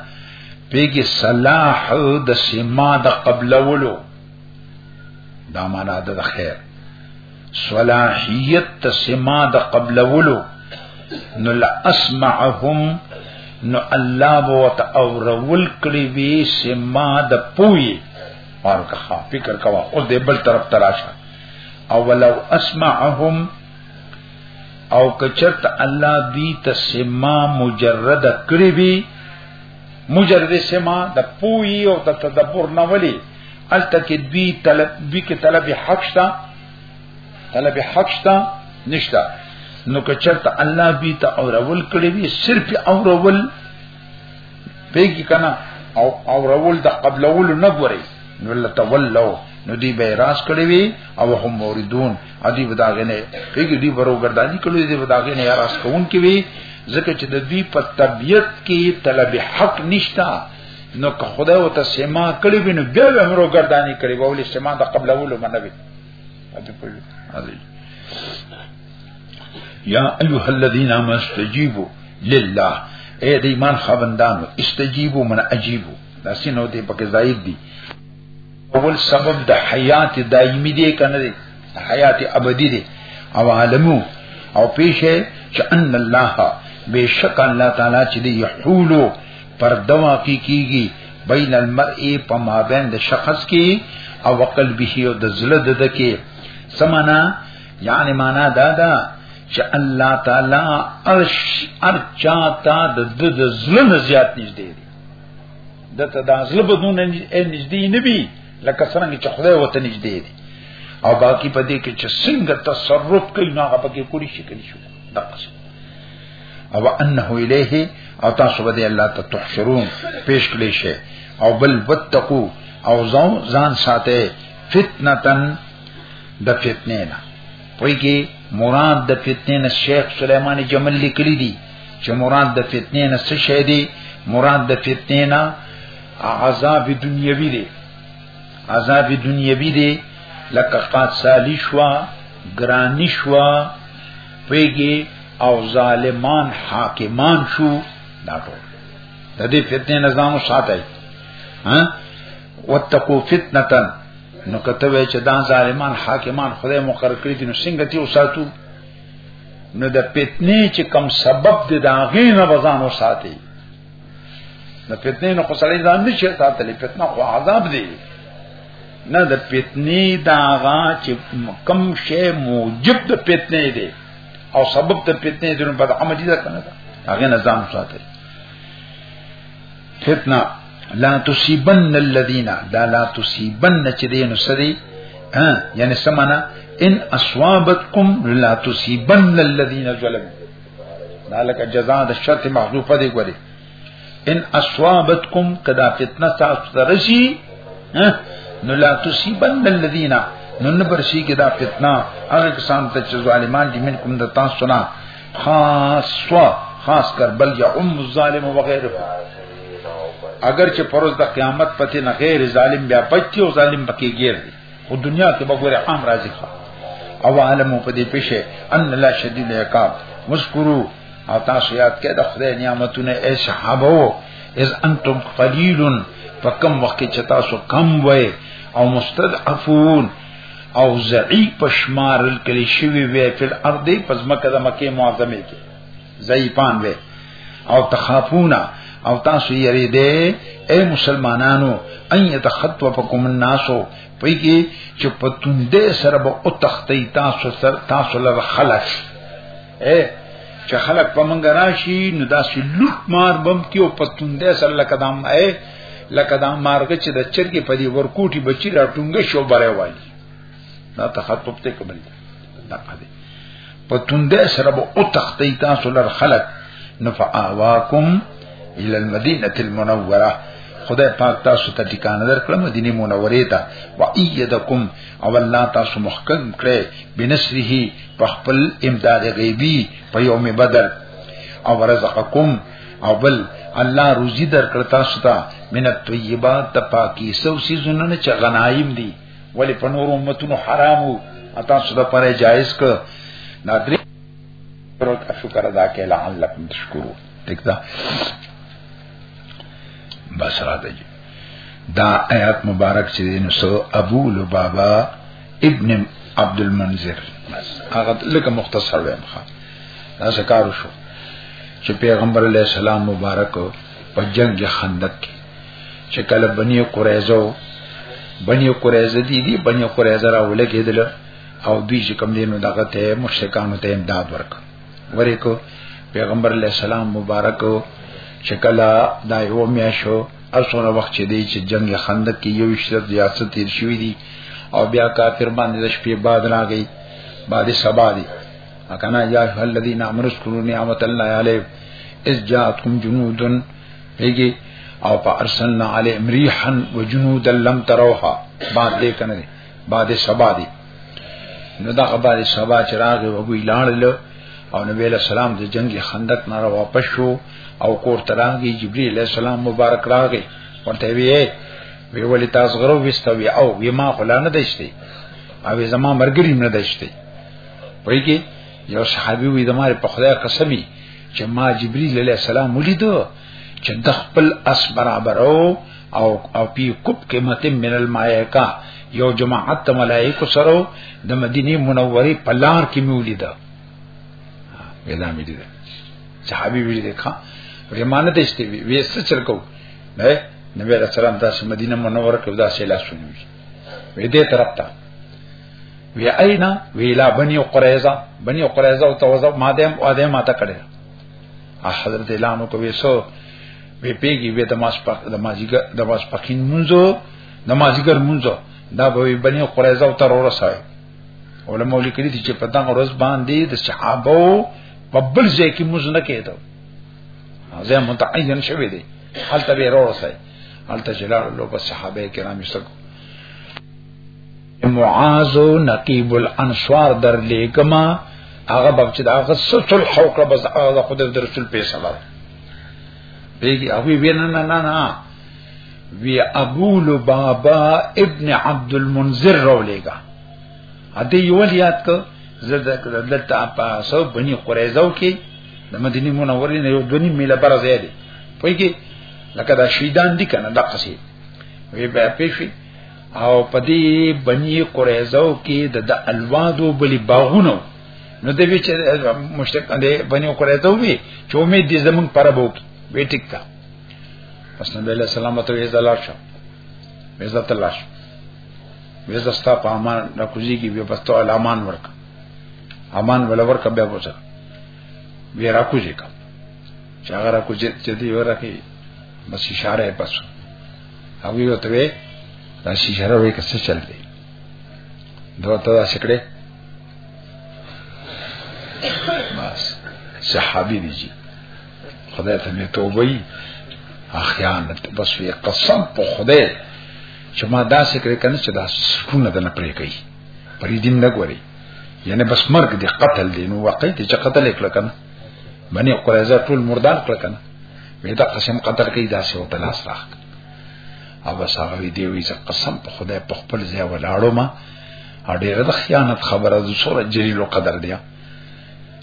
پیږي صلاح د سما د قبلولو دا معنا د خیر صلاحیت ته سما د قبلولو نو لاسمعهم نو الله بو ته اورول کړي وی سما د پوي ورکه فکر کوا او د بل طرف تراشه او ولو اسمعهم او کچرت الله دی ته سما مجرد کړي وی مجرد سما د پوي او د تدبر نه ولي الته کې دوی طلب دوی کې طلب حق شته طلب حق شته نشته نو که چرته الله بي ته اورول کړی وي صرف اورول پیږي کنه او اورول د قبلول نه غوري نو الله تولوا نو دی به راس کړی وي او هم موردون ادي بداغه نه پیږي دی برو گردانی کړی دی بداغه نه راس کون کی وي ځکه چې د دوی په طبيعت کې طلب حق نشتا نو که خدای او ته سما کړی وینو بیا به امرو ګردانی کړی و ولې سما د قبل اولو منوي اته په حاضر یا ایها الذین آمنوا استجیبوا لله اے د ایمان خوندانو استجیبوا من اجیبوا دا سينو دې پکې زائد دي اول سبب د حیات دایمي دی کنه دی حیات ابدی دی او عالمو او پیشه چې ان الله بشک الله تعالی چې دی یحولو پرده واقع کیږي بین المرء په مابین د شخص کې او وقل به او د زړه د دکې سمانا یعنی معنا دا ده چې الله تعالی ارش ارچا تا د د زړه نه زیات نږدې دی د ته د زړه بدون نږدې نه بي لکه څنګه چې خدای وته نږدې دی او باقی په دې کې چې څنګه تصرف کوي نو هغه پکې کولی شي کوي شو دغه او انه الیه او تاسو به الله ته تحشرون پیش کړی شي او بل وتقو او ځان ځان ساته فتنتن د فتنې نه پویږي مراد د فتنې نه شیخ سليماني جمل لیکلی دی چې مراد د فتنې نه څه شی دی مراد د فتنې نه عذاب دنیوي دی عذاب دنیوي دی لکه قات سالی شوا گرانی شوا پیږي او ظالمان حاکمان شو دا ټول د دې فتنې نظام ساتي ها وتقو فتنتن نو کته وی چې دا ظالمان حاکمان خدای مقرر کړی دي نو څنګه تی وساتو نو د فتنې چې کم سبب دی دا غینه بزانو ساتي د فتنې نه خسړې ځان نشي ساتلې فتنه خو عذاب دی نه د فتنې دا غا چې کم شی موجب د فتنې دی او سبب د فتنې دی نو په عمل دي کنه هغه نه ځان ساتل فتنه لا تصيبن الذين دا لا تصيبن چې دین سری ها یعنی سمانا ان اصابتكم لا تصيبن الذين ظلموا دا لکه جزاء د شرط محذوفه دی ګوري ان اصابتکم کدا فتنه تاسو ترشی نو لا تصيبن الذين نو نبرشی کدا فتنه هغه کسان ته چې ظالمان دي منکم د تاسو نه خاصه خاص کر بل یا ام الظالم وغيره اگر چې پروز د قیامت پته نه غیر ظالم بیا پچي او ظالم پکې ګیر دي خو دنیا کې به ګوره عام راځي خو او عالم په دې پېښه ان لا شدید عقاب مشکرو او تاسو یاد کړئ د خدای نعمتونه ای صحابه از انتم قلیل فکم وخت چې تاسو کم وای او مستضعفون او ضعیف شمارل کلی شوی وی فل ارض پزما کده مکه معظمه کې ضعیفان وي او تخافونا او تاسو یې ری دې اے مسلمانانو ان يتخطفكم الناس پېږي چې په توندې سره به او تختی تاسو سر تاسو لر خلک اے چې خلک په منګ راشي نو داسې لوټ مار بم کې او په توندې سره لکه دام اے لکه دام مارګه چې د چرګې په دې ورکوټي بچی راټونګ شو بره والی دا تخطف ته کومل دغه دې په توندې سره به او تختې تاسو لر خلق نفعاواکم الى المدينه المنوره خدای پاک تاسو ته ټیکانه درکړه مدینه منوره ته و ایدکم او الله تاسو محکم کړي بنصره په خپل امداد غیبی په یوم بدر او رزقکم او بل الله روزي درکړه تاسو ته من الطيبات پاکي سو سيزونه چې غنایم دي ولی په نور امتونو حرام وو اته صدا پرې جایز ک نادری پر شکر ادا کې لعلکم تشکرو ٹھیک ده بس را دی دا آیات مبارک چې نو سو ابو لبابا ابن عبد المنذر هغه لکه مختصر وایم ښا دا څه کار شو چې پیغمبر علی السلام مبارک په جنگ خندق کې چې کله بني قریظه بني قریظه دي دي بني قریظه راول کېدل او دوی چې کوم دینو دغه ته مشرکانو ته امداد ورک ورې کو پیغمبر علی السلام مبارک چې کله دا یو میاشو او څونه وخت چې دی چې جنگ خندق کې یو شرط یا څه تیر شوی دی او بیا کافر باندې د شپې باد راغی بعد سبا دی اکنا یا الذین امروا اذکروا نعمت الله علیکم اذ جاءتکم جنودن هیږي او په ارسلنا علی امریحا وجنود لم تروها بعد دې کنه بعد سبا دې نو دا بعد سبا چراغ وګوي لاړ له او نبی علیہ السلام د جنگ خندق نه واپس شو او کور ترانګي جبرئیل علیہ السلام مبارک راغی ورته وی وی ولی تاسو غرو وستوي او وی ما خلانه دشتي او زما مرګري نه دشتي پوي کې یو صحابي وی زما په خدای قسمی چې ما جبريل عليه السلام ولیدو چې د خپل اس برابرو او او پی کوب قیمت من الملائکه یو جماعت ملائکه سره د مدینه منوره په لار کې مولیدا ویلا مې دي صحابي ویل دي ښا رمانه ته استوي وېست چرکو نه نبی رسول الله تاسو مدینه منوره کې دا سیلا سنوي وې دې طرف ته وی اینا ویلا بنی قریظه بنی قریظه او توزه ما دې او دې ما ته کړه حضرت اعلان کو ویسو وی پیګي وی د ماس پخ د ماجیګر د ماس پخین منځو د ماجیګر منځو دا به بنی قریظه او تر ورسای علماء لیکلي چې په دغه ورځ باندې د صحابه په بل ځای کې موږ نه کېدو ځای متعین شوی دی حالت به ورسای الته جلال الله په صحابه کرام یې سکو معاذ نقیب الانصار در لیکما هغه باب چې دا هغه سلسل حوکړه بس هغه خدای د رسول په سلام بیگی اوی وی نه نه نه نه وی ابو لبابا ابن عبد المنذر رو لګا ا دې یو یاد ک زده دلته په سو بني قریزو کې د مدینه منورې نه یو دني میله برځه دي پوي کې لکه دا شیدان دي کنه دغه څه وی به پېښي او پدې بني قریزو کې د الوادو بلی باغونو نو د ویچ مشتق دې بني قریزو وی چې امید دې زمون پر بو کې وی ټیک تا پس نبی له سلامت وی زلار شو وی زت الله شو وی زستا په امان د کوزي کې به پستو الامان ورک امان ولور کبه بوزه وی را کوزي کا چې هغه را کو چې دی ورکه بس اشاره یې پس او یو ته وې دا شي اشاره وې کسه چل دی دوه ته دا شکړې بس صحابي دي جی خدای ته می توبه ای اخیانت بس وی قسم په خدای چې ما دا شکر کنه چې دا سکونه دنه پرې کوي پرې دین نه ګوري یعنی بس مرګ دی قتل دی نو واقعي چې قتل یې کړ کنه بني قريزه ټول مردار کړ کنه وی دا قسم قدر کوي دا څه وته لاس راخ او بس هغه وی دی وی قسم په خدای په خپل ځای ولاړو ما او ډیره د خیانت خبره د سوره جلیل قدر دی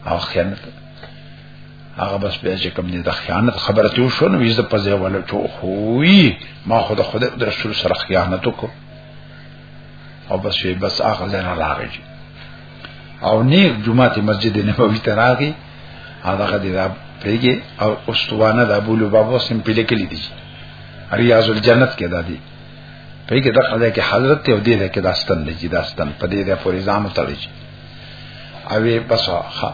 او خیانت هغه بس بیا چې کوم دي د خیانت خبره ته شو نو یزه په ځای ولا چو خوې ما خو د خدای د رسول سره خیانت وکړ او بس وی بس هغه لنه راغی او نیک جمعه مسجد نبوي ته راغی هغه د رب پیګه او استوانه د ابو لبابو سم پیل کلی دي ریاض الجنت کې دادی پیګه دغه ځای کې حضرت ته ودی ده کې داستان نه جی داستان په دې ده پورې ځان وتړي اوی بس ها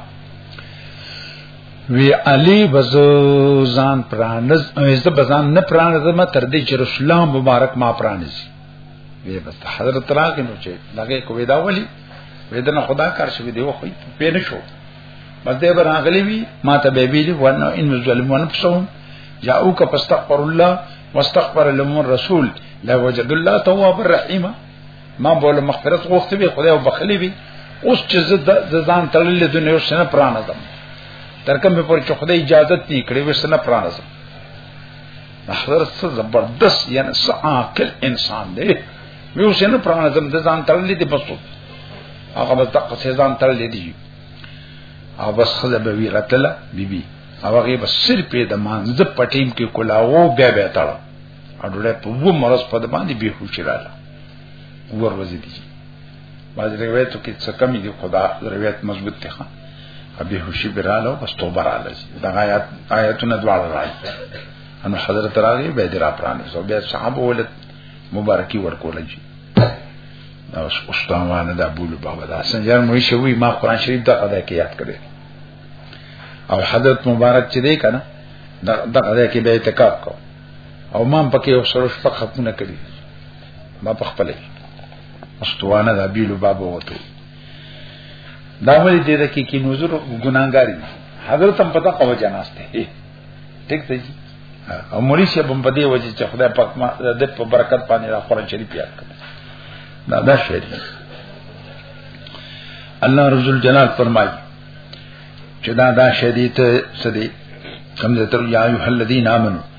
وی علی بزو ځان پرانز ایزه بزان نه پرانز ما تر دې چې رسول الله مبارک ما پرانز وی بس حضرت راغی نو چې لګې کوې دا ولي وې دنه خدا کار شوی دی خو په نه شو بس دې بر اغلی وی ما ته به ویلی ونه ان ظلمون پسوم جاءو کا فاستغفر الله واستغفر لهم الرسول لا وجد الله تواب الرحیم ما بوله مغفرت غوښته به خدای وبخلی وی اوس چې زدان تړلې د نو سره پرانه دم ترکم به پر چې خدای اجازه نه کړې وسنه پرانه دم نحضر څه زبردست یعنی څه عاقل انسان دی یو څه نه پرانه زم د ځان تړلې دي بس هغه بس دغه څه ځان تړلې دي او بس خله به وی راتله بیبي او هغه بس سر په د مانزه پټیم کې کولاو بیا بیا تړ اډوله په وو مرز په د باندې به هوښ رااله ور وځي دي بعض روایتو کې څه کمی دي خدا روایت مضبوط دي خان ابي هوشي براله او بس توبه رااله دا آیات آیاتونه دواړه راځي ان حضرت راغي به درا پرانه سو بیا صحابه ولت مبارکي ورکول شي او استامانه د ابو لبابا دا سنجر مې شوی ما قران شریف د ادا کې یاد کړی او حضرت مبارک چې دی کنه د ادا کې به اعتکاف کو او ما پکې اوسره شپه خپونه کړی ما په خپلې استوانه دا بیلو باب وته دا ولې دې ده کې کې نوزر ګناګاری حضرت هم پتا قوه جناسته ټیک دی او مولوی شه بم پدې وجه چې خدای پاک ما د په برکت باندې دا قرآن شریف یاد کړ دا دا شعر الله رسول جلال فرمایي چې دا دا شدید سدي کوم ته یا ایه الذین آمنو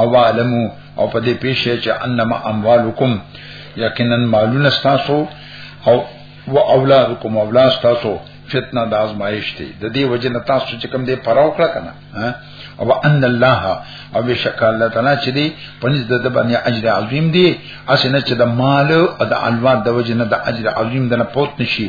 او عالمو او په دې پیښه چې انما اموالکم یقینا مالونه تاسو او و اولادکم اولاد تاسو فتنه د آزمائش دی د دې وجه نه تاسو چې کوم دې پراو کړه کنه او ان الله او بشک الله تعالی چې دی پنځ د باندې اجر عظیم دی اسنه چې د مال او د الواد د وجه نه د اجر عظیم د نه پوت نشي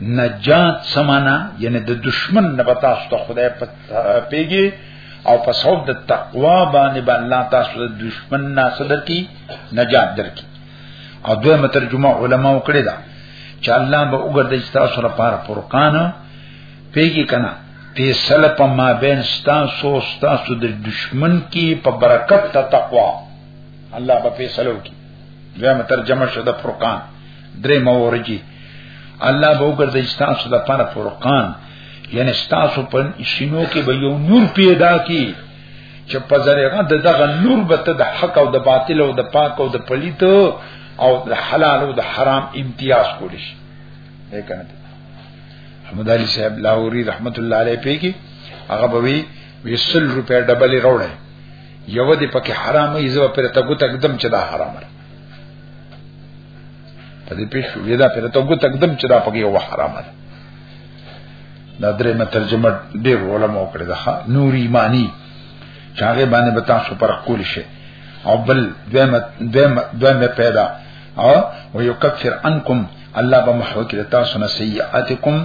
نجات سمانا یعنی د دشمن نه پتا ست خدای په پیګي او په صوب د تقوا باندې باندې الله تاسو د دشمن نه صدر کی نجات درکې او دویمه ترجمه علما وکړي دا چې الله به وګرځي تاسو لپاره فرقان پیګي کنا فیصله په ما بین ستاسو ستاسو د دشمن کی په برکت ته تقوا الله په فیصلو کی دوی مترجمه شو د فرقان درې مورجی الله به وګرځي تاسو د پاره فرقان یعنی تاسو په شینو کې به یو نور پیدا کی چې په ذریعہ د دغه نور به ته د حق او د باطل او د پاک او د پلیت او د حلال او د حرام امتیاز کولی شي دا کنه محمد علي صاحب لاوري رحمت الله علیه پیږي هغه به وی 20 روپے ډبل وروړي یو دې پکې حرامه یې زو پر ته ګوت اقدم چې دا حرامه په دې پیښو یې دا پر ته ګوت اقدم چې دا پکې یو حرامه ده دا درې مې ترجمه ډېر علماء کړې ده نور ایمانی چاغه باندې به تاسو پر قول شي او بل دیم دیم دیم پیدا او ويكفر عنكم الله بمحوك لتاسنا سيئاتكم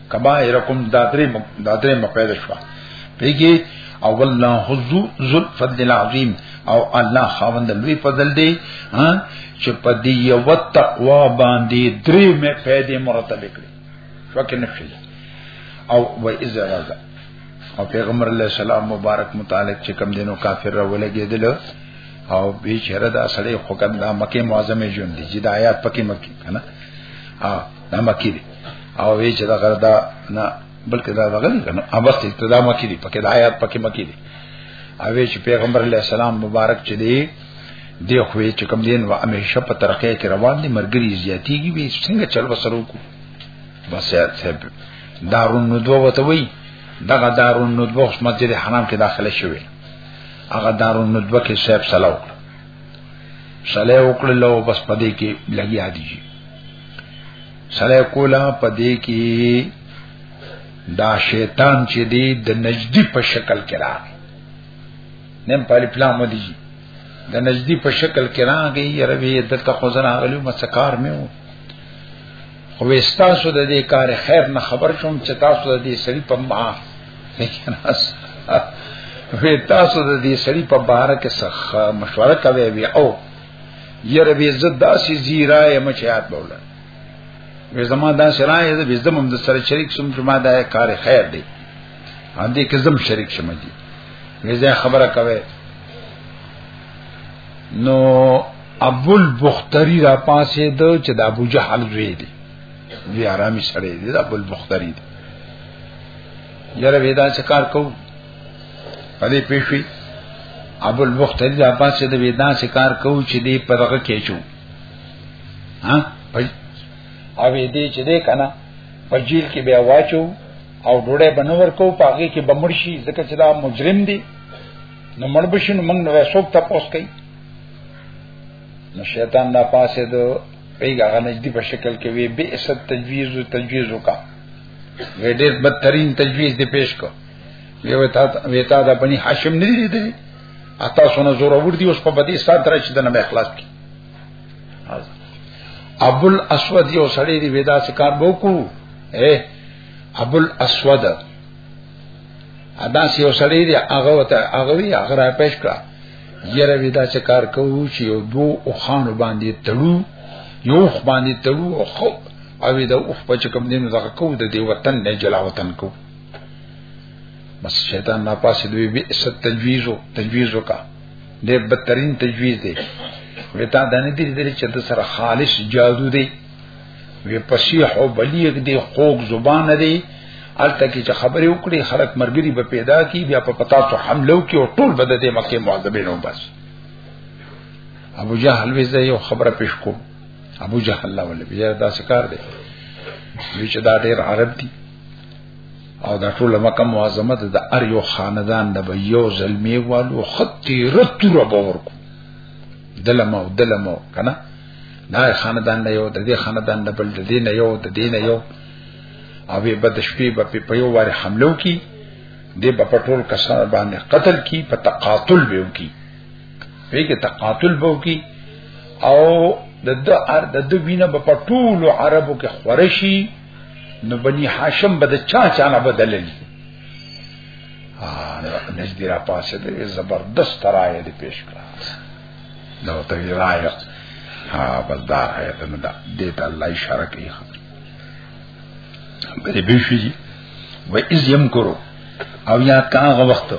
کما يرکم دادرې دادرې مقید شو پیږي او الله حضو ذل فضل العظیم او الله خاوند لوی فضل دی ها چې په دې یو تقوا باندې درې مې پیدا مرتب کړې شوکه نفسي او و اذا راځه او پیغمبر علیہ السلام مبارک متعلق چې کم دینو کافر را ولګېدل او به چیرې دا سړی خو کنه مکه معظمه ژوند دي چې د آیات پکې مکه کنه ها دا مکه دي او وی چې دا غردا نه بلکې دا غلي کنه ابس ابتدا مکی دي پکې د آیات پکې مکی دي او وی چې پیغمبر علی السلام مبارک چې دی دی خو چې کوم دین و همیشه په ترقې کې روان دي مرګري زیاتیږي وی څنګه چل وسرو کو بس یاد صاحب دارون ندوه وته وی دغه دارون ندوه مسجد حرام کې داخله شوی هغه دارون ندوه کې صاحب سلام صلی وکړلو بس پدې کې لګیا دي سره کولا پدې کې دا شیطان چې دی د نجدی په شکل کې راغی نن په پلا مدي د نجدی په شکل کې راغی یروي د تخوزن اغلی مسکار مې و خو استاسو د دې کار خیر نه خبر شوم چې تاسو د دې سړي په ما وې تاسو د دې سړي په بار کې څخه مشوره کوي او یره به عزت داسې زیرای مچات بوله وې زما دا سرای دې زم هم د سره شریک سم چې ما دا کار خیر دی ان دې کې زم شریک شم دي وې زه خبره کوي نو ابو البختری را پاسې دو چې د ابو جهل وی دی وی آرامي سره دی د ابو البختری دی یره ودا څه کار کوو پدې پېښې ابو المختلف عباس د ویدا شکار کو چې دې په دغه کې چو ها او دې چې دې کنه په جیل کې بیا واچو او ډوړې بنور کو پاګه کې بمړشي ځکه چې دا مجرم دی نو مړ بشین موږ نو څوک تاسو کوي نو شیطان دا پاسه دو پیګه غ نجدي په شکل کې وی به ست تجویز تجویز وکا وی ډېر بدترین تجویز دی پیش کو یو تا ویتا د بنی هاشم نه دی دی اته سونه زور ور دی اوس په بدی سات را چې د نه اخلاص کی ابو الاسود یو سړی دی ودا سکار بوکو اے ابو الاسود ادا سی یو سړی دی هغه وته هغه وی هغه را پېښ کړه یره ودا چې کار کوو چې یو دو او خان باندې تړو یو خ باندې تړو او خو او دا اوف په چکم دینو دا کو د دې وطن نه جلا وطن کو بس شیطان نه پاسې دوی به ست تجویزو تجویزو کا ډېر بدترین تجویز دی وتا دانه دې دې چې د سره خالص جادو دی وی پسیح او بلیغ دی خوګ زبان دی الته کې چې خبرې وکړي خلک مرګري به پیدا کی بیا په پتا ته حمله وکړي او ټول بده دې مکه معذبین او بس ابو جهل وی زه یو خبره پیش کوم ابو جهل لا ولې بیا دا سکار دی وی چې دا ډېر عرب دی او دا ټول مکه معظمه ده د ار یو خاندان نه به یو زلمی والو خطی رتو را باور کو دلمو دلمو کنه دا خاندان نه یو د دې خاندان نه بل د دې نه یو د دې نه یو او به بد شپې به په یو واره حملو کی د په پټول کسان باندې قتل کی په تقاتل به وکي په کې تقاتل به وکي او د د د وینه په پټول عربو کې خورشي نو بنی هاشم به د چا چا نه بدللی نجدی را پاسه دی زبردست رایه دی پیش کړه نو ته رایه ها بس دا رایه ده نو دا دیتا الله اشاره کوي بری بیشی جی و از یم کرو او یا کاغ وقت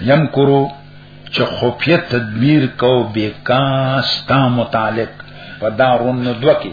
یم کرو چې خفیت تدبیر کو بیکاستا متعلق پدارون ندوکی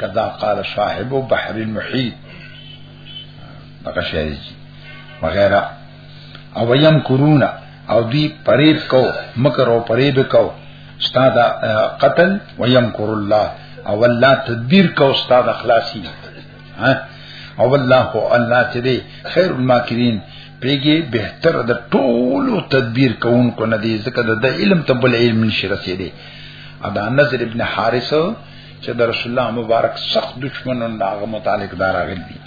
کدا قال صاحب بحر المحيط دغه شعر جی وغیرہ او ویم کورونا او دی پریب کو مکر او پریب کو استاد قتل ویم کور الله او الله تدبیر کو استاد اخلاصی او الله هو الله چې دی خیر الماکرین پیګي بهتر د ټولو تدبیر کوونکو نه دی ځکه د علم ته بل علم نشي رسیدي ادا نظر ابن حارث چې د رسول الله مبارک سخت دشمنان داغه متعلق دار غلي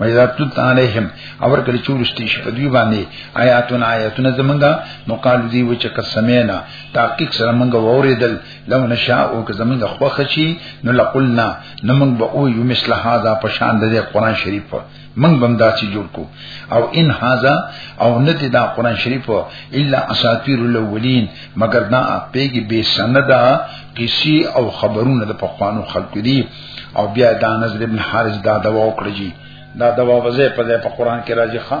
وإذا تلت عليهم اور کله چورشتي شي په دوی باندې آیاتنا آیاتنا زمونږه نو قال دی و چې قسمینا تحقیق سره مونږه ووریدل لو نشاء او که زمونږه خوښ شي نو لقلنا نو مونږ به او یو مثله هذا په شان د قرآن شریف من بم دا چې جوړ کو او ان هاذا او ندی دا قران شریف الا اساطیر الاولین مگر دا پیګي به سندا کسی او خبرونه د پخوانو خلق دي او بیا دا نظر ابن حارث دا دوا وکړي دا دوا وځه په دې په قران کې راځي ښا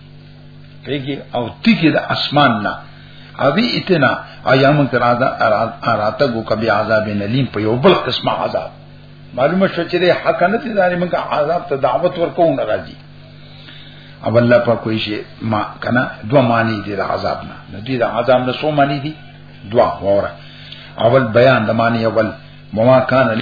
پیږي او تیګي د اسمان نه اوی اتنا ایام ترادا اراته کو کبي عذاب نلیم په یو بل قسم عذاب معلومه شو چې حق نه دي داري موږ عذاب ته دعوت ورکو نه راځي او الله په کوئی شي ما کنه دو معنی دي د عذاب نه نو دي د عذاب نه سو معنی دي دوا وره اول بیان د معنی اول مما کان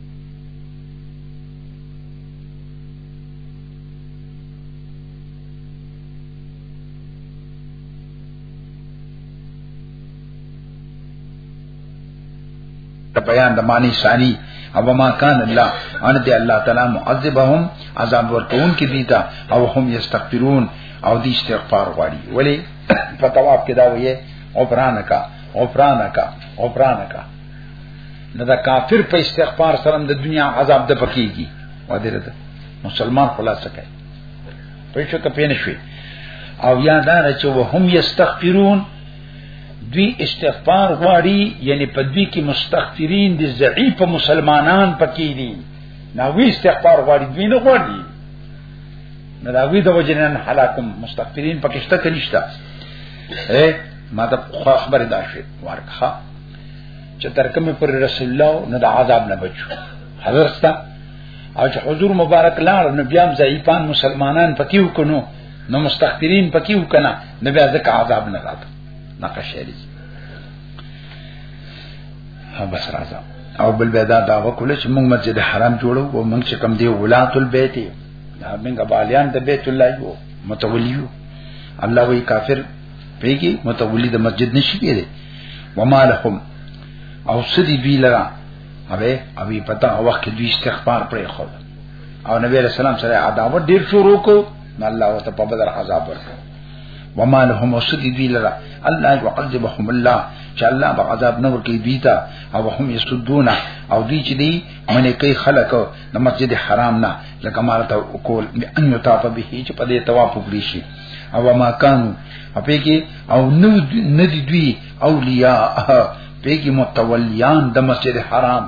بیان د معنی ثانی او ما کان الله ان دې الله تعالی معذبهم عذاب ورکون کې دیتا او هم یستغفرون او دې استغفار غواړي ولی په تواب کې دا وایي او پرانکا او پرانکا او پرانکا نه دا کافر په استغفار سره د دنیا عذاب د پکېږي و دې ده مسلمان خلاص کوي په شو ته پېنه شوي او یا دا چې وهم یستغفرون دوی استغفار غواړي یعنی په دوی کې مستغفرین دي ضعیف مسلمانان پکې دي نو وی استغفار غواړي دوی نه غواړي نو دا وی د وجنن حلاکم مستغفرین پکې شته کنيشته اے ما ته خبر دا شي ورکه چې تر کومه پر رسول الله نه د عذاب نه بچو حضرت تا او چې حضور مبارک لاړ نو بیا هم ضعیفان مسلمانان پکې وکنو نو مستغفرین پکې وکنه نو بیا ځکه عذاب نه راته نقش لري ها بس راځه او بل بیا دا دعوه کوله چې موږ مسجد حرام جوړو او موږ چې کم دی ولات البیت دا موږ بالیان د بیت الله یو متولیو الله وی کافر پیږي متولی د مسجد نشي کېږي وما لهم او سدي دوی لرا اوی اوی پتا او وخت دوی استغفار پرې خو او نبی رسول الله سره عداوت ډیر شروع کو نو الله وت په بدر عذاب ورکړ وما لهم او سدي دوی لرا الله يعذبهم الله چې الله به عذاب نه ورکړي دوی ته او هم يسدون او دوی چې دی منې کوي خلک د مسجد حرام نه لکه مارته کول ان یطاف به چې په دې طواف وکړي شي او ما کانو اپی کې او نو ندی دوی اولیاء پی کې متولیان د مسجد حرام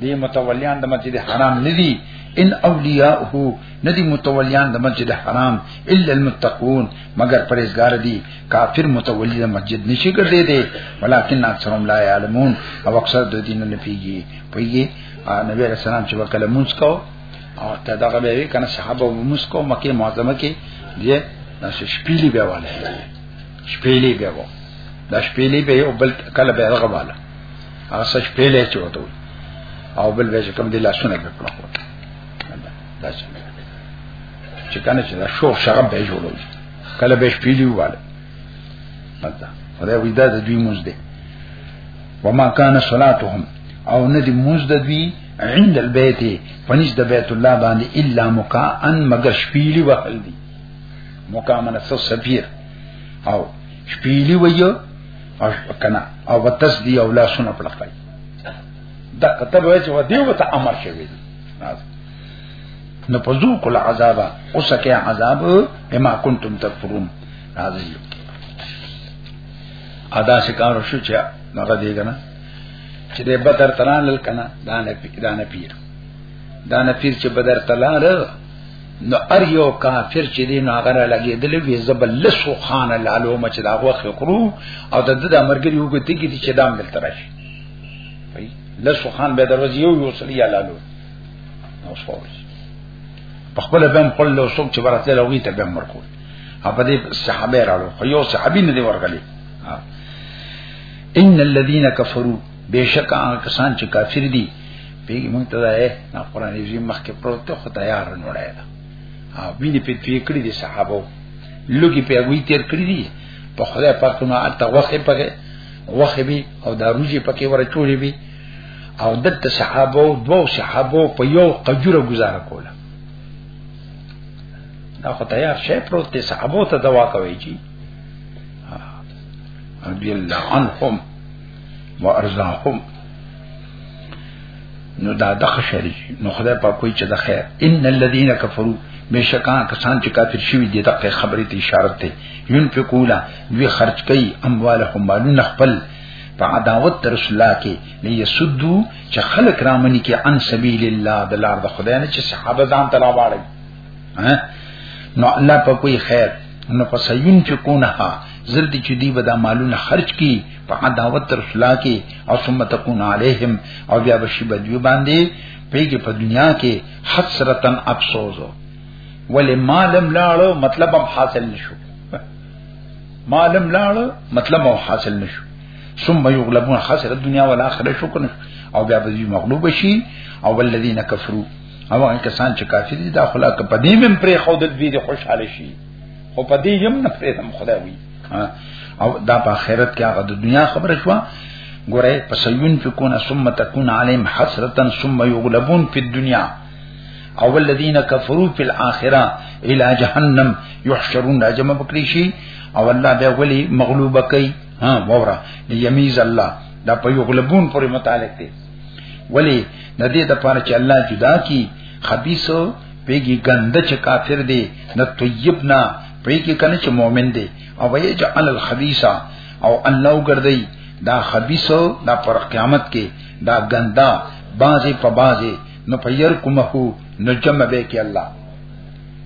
دی متولیان د مسجد حرام ندی ان اولیاءه ندی متولیان د مسجد حرام الا المتقون مگر پرهیزګار دي کافر متولی د مسجد نشي ګرځي دي ولکن اکثرهم لا يعلمون او اکثر د دین نه پیږي پیږي نبی رسول الله چې وکړه مونږ کو او ته دا غوې وی کنه صحابه او مسکو مکه معظمه کې دې نو شپېلې به والے شپېلې به و دا شپېلې به یو بل کله به هغه والا هغه شپېلې چوتو او بل به کوم دې لاسونه به کړو دا څنګه چې کنه چې دا شور شغب به جوړو کله به شپېلې واله مدا خدای وی دا د دوی موږ دې وما کان صلاتهم او نه دې موږ د دوی عند البيت پنځ د بیت الله باندې الا مکان مگر شپیلی وحل دی مکامن سو سفیر او شپیلی ویو او کنا او وتس دی او لا سونه پړقای دا کتب وای چې و دی وته امر شوی دی نو پزو کول عذاب اوس کې عذاب بما کنتم تکفرون راځي ادا شکار شو چې هغه دی کنه چې د بدر تران لل کنه دا نه پی دا نه پیر دا نه پیر چې بدر تلار نو ار یو کافر چې دین هغه را لګي دل وی زبل لسو خان لالو مچ دا وخت کرو او د د امرګری یو ګتی کی چې دام دل تراشي وای لسو خان به دروازه یو یو سړي لالو نو سوال په خپل بهم خپل لو سوق چې ورته لوي ته بهم ورکو په دې صحابه راړو خو یو صحابي نه دی ورغلی ان الذين كفروا بشک هغه کسان چې کافر دي پیګی مونږ ته ده نه قران یې مخ کې پروت ته خدای یار نه وړای دا او ویني په دې کړی دي صحابه لوګي په وی تیر کړی دي په خدای پاک نو اته وخت پکې وخت به او دا روزي پکې ورچولې به او دته صحابه او دوه صحابه په یو قجوره گزاره کوله دا خدای یار شې پروت ته صحابه ته دوا کوي چی رضی الله عنهم وارضاهم نو دا د خشری نو خدای په کوئی چې د خیر ان الذين كفروا بشکا کسان چې کافر شوی دي دغه خبرې ته اشاره ده ينفقون وی خرج کوي اموالهم مالونه خپل په عداوت تر رسول الله کې ليسدو چې خلق رامني کې عن سبيل الله د لار د خدای نه چې صحابه ځان تلاواړي نو الله په کوئی خیر نو پس یون چې کونه ها زرد چې دی به دا مالونه خرج کی په عداوت تر صلاح کی او ثم تكون علیهم او بیا بشی بدوی باندې پیګه په دنیا کې حسرتن افسوس ولې مالم لاړو مطلب هم حاصل نشو مالم لاړو مطلب هم حاصل نشو ثم یغلبون خسر الدنيا والاخره شکر او بیا به مغلوب شي او الذين كفروا او هغه کسان چې کافر دي دا خلا ک په دې مم پرې خو د دې خوشاله شي خو په دې يم نه پرې هم خدای وي او دا په آخرت کې هغه د دنیا خبره شو ګوره پسیون فکون ثم تكون عليهم حسرتا ثم يغلبون في الدنيا او الذين كفروا في الاخره الى جهنم يحشرون دا جمع بکلی شي او الله به ولی مغلوب کوي ها وره يميز الله دا په یغلبون پورې متعلق دی ولی د دې د پاره چې الله جدا کی خبيثو پیګي ګنده چې کافر دی د طیب نه پیګي کنه چې مؤمن دی او ويجعل الخبيثا او الله وګرځي دا خبيثو دا پر قیامت کې دا ګنده بازي په بازي نو پیر کومه نو جمع به کې الله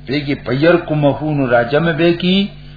پیګي پیر کومه نو راجم به کې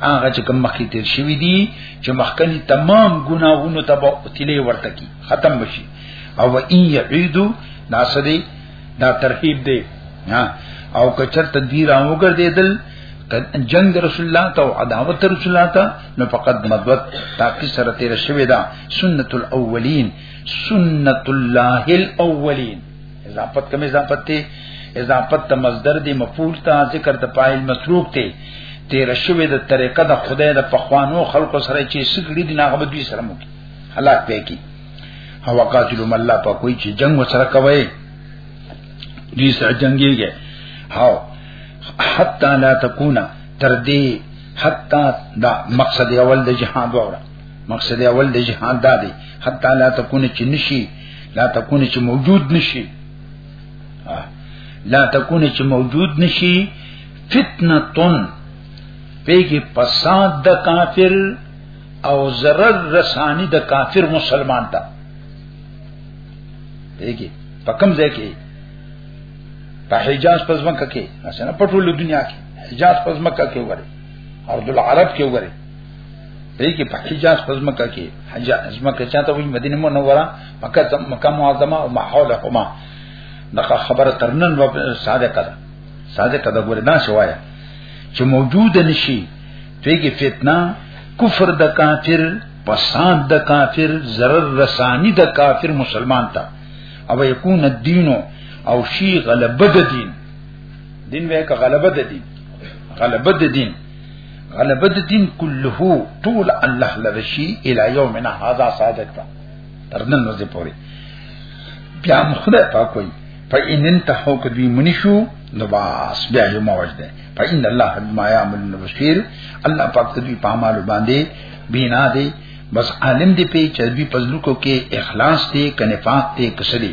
هغه چې کوم مخکې تیر شوی دی چې مخکنی تمام ګناهونو ته به تلې ورته کی ختم بشي او ان یعیدو دا سدی دا ترحیب دی او کچر تدبیر او ګرځیدل جنگ رسول الله ته او عداوت رسول الله ته نو فقط مدوت تاکي سره تیر شوی دا سنت الاولین سنت الله الاولین اضافت کوم اضافت ته اضافت ته مصدر دی مفعول ته ذکر د فاعل مسروق ته تیر شوی د طریقه د خدای د پخوانو خلقو سره چې سګړي دی نه غبدوی سره مو کی هلاک پې کی هوا قاتل مل الله په کوئی چې جنگ وسره کوي دې سره جنگيږي هاو حتا لا تکونا تر دې حتا دا مقصد اول د جهاد وره مقصد اول د جهاد دا دی حتا لا تکونه چې نشي لا تکونه چې موجود نشي لا تکونه چې موجود نشي فتنه تن پیګه فساد د کافر او zarar رسانی د کافر مسلمان ته پیګه په کوم ځای کې په حجاز په ځمکه کې اسنه په ټول دنیا کې حجاز په ځمکه کې وره ارض العرب کې وره دې کې په حجاز په ځمکه کې حجاز ځمکه چاته وي مدینه منوره مکه مکه معظمه او محولهما دا خبره ترنن و صادقه ده صادقه ده ګوره نه شوایا چې موجود نشي پیګه فتنه کفر د کافر پسند د کافر zarar رسانی د کافر مسلمان ته او یکون الدین او شی غلبه د دین دین وای که غلبه د دین غلبه د دین غلبه د دین کله ټول الله لرشي الی یومنا هاذا صادق تا تر نن ورځې پورې بیا خدای پاک وایي فإن انتهوا کدوی منشو نباس بیا یې موج ده فإن الله بما يعملون بصير الله پاک دوی په اعمال باندې بینا دی بس عالم دی په چې دوی پزلو کو کې اخلاص دی کنفاق دی کسلی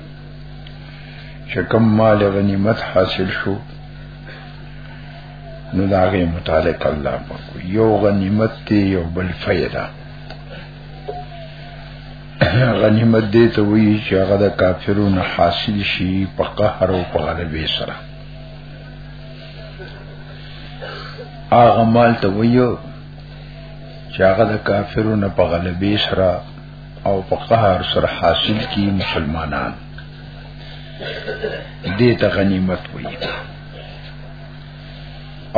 چې کوم مال غنیمت حاصل شو نو دا غي متعلق الله پاکو یو غنیمت دی یو بل فیدا غنیمت دی ته وی چې هغه د کافرونو حاصل شي په قهر او په غلبې سره هغه مال ته ویو چې هغه د کافرونو په غلبې سره او په قهر سره حاصل کی مسلمانان دې ته غنیمت وي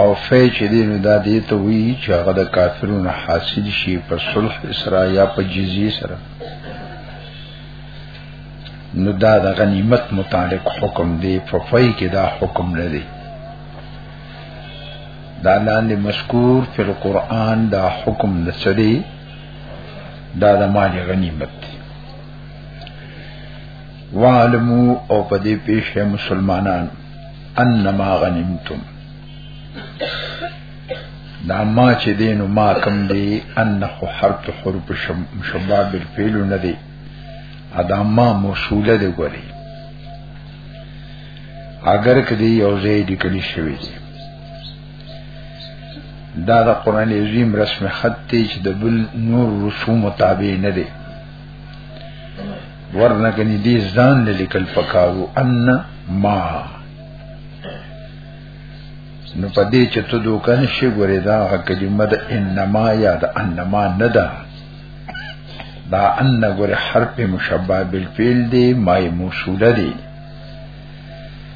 او فی چې دې نو دا دې ته وی چې هغه د کافرونو حاصل شي په صلح اسرا یا په جزیه سره نو دا د غنیمت متعلق حکم دی ففای کې دا حکم نه دی دا لاندې مذکور فی القرآن دا حکم نسلی دا د مال غنیمت دی وعلمو او په دې پیښه مسلمانان انما غنیمتم دا ما چې دینو ما کم دی انه حرف حرف مشباب بالفعل نه دی ادا ما موصوله دی ګوري اگر کدی یو ځای لیکل شوی دی دا د قران عظیم رسم خط دی چې د بل نور رسوم مطابق نه دی ورنه کني دې ځان نه لیکل پکاو ان ما نو پدې چې ته دوکان شي ګورې دا کلمه د انما یا د انما نه ده دا ان ګورې حرف مشبہ بالفعل دی مای موصوله دی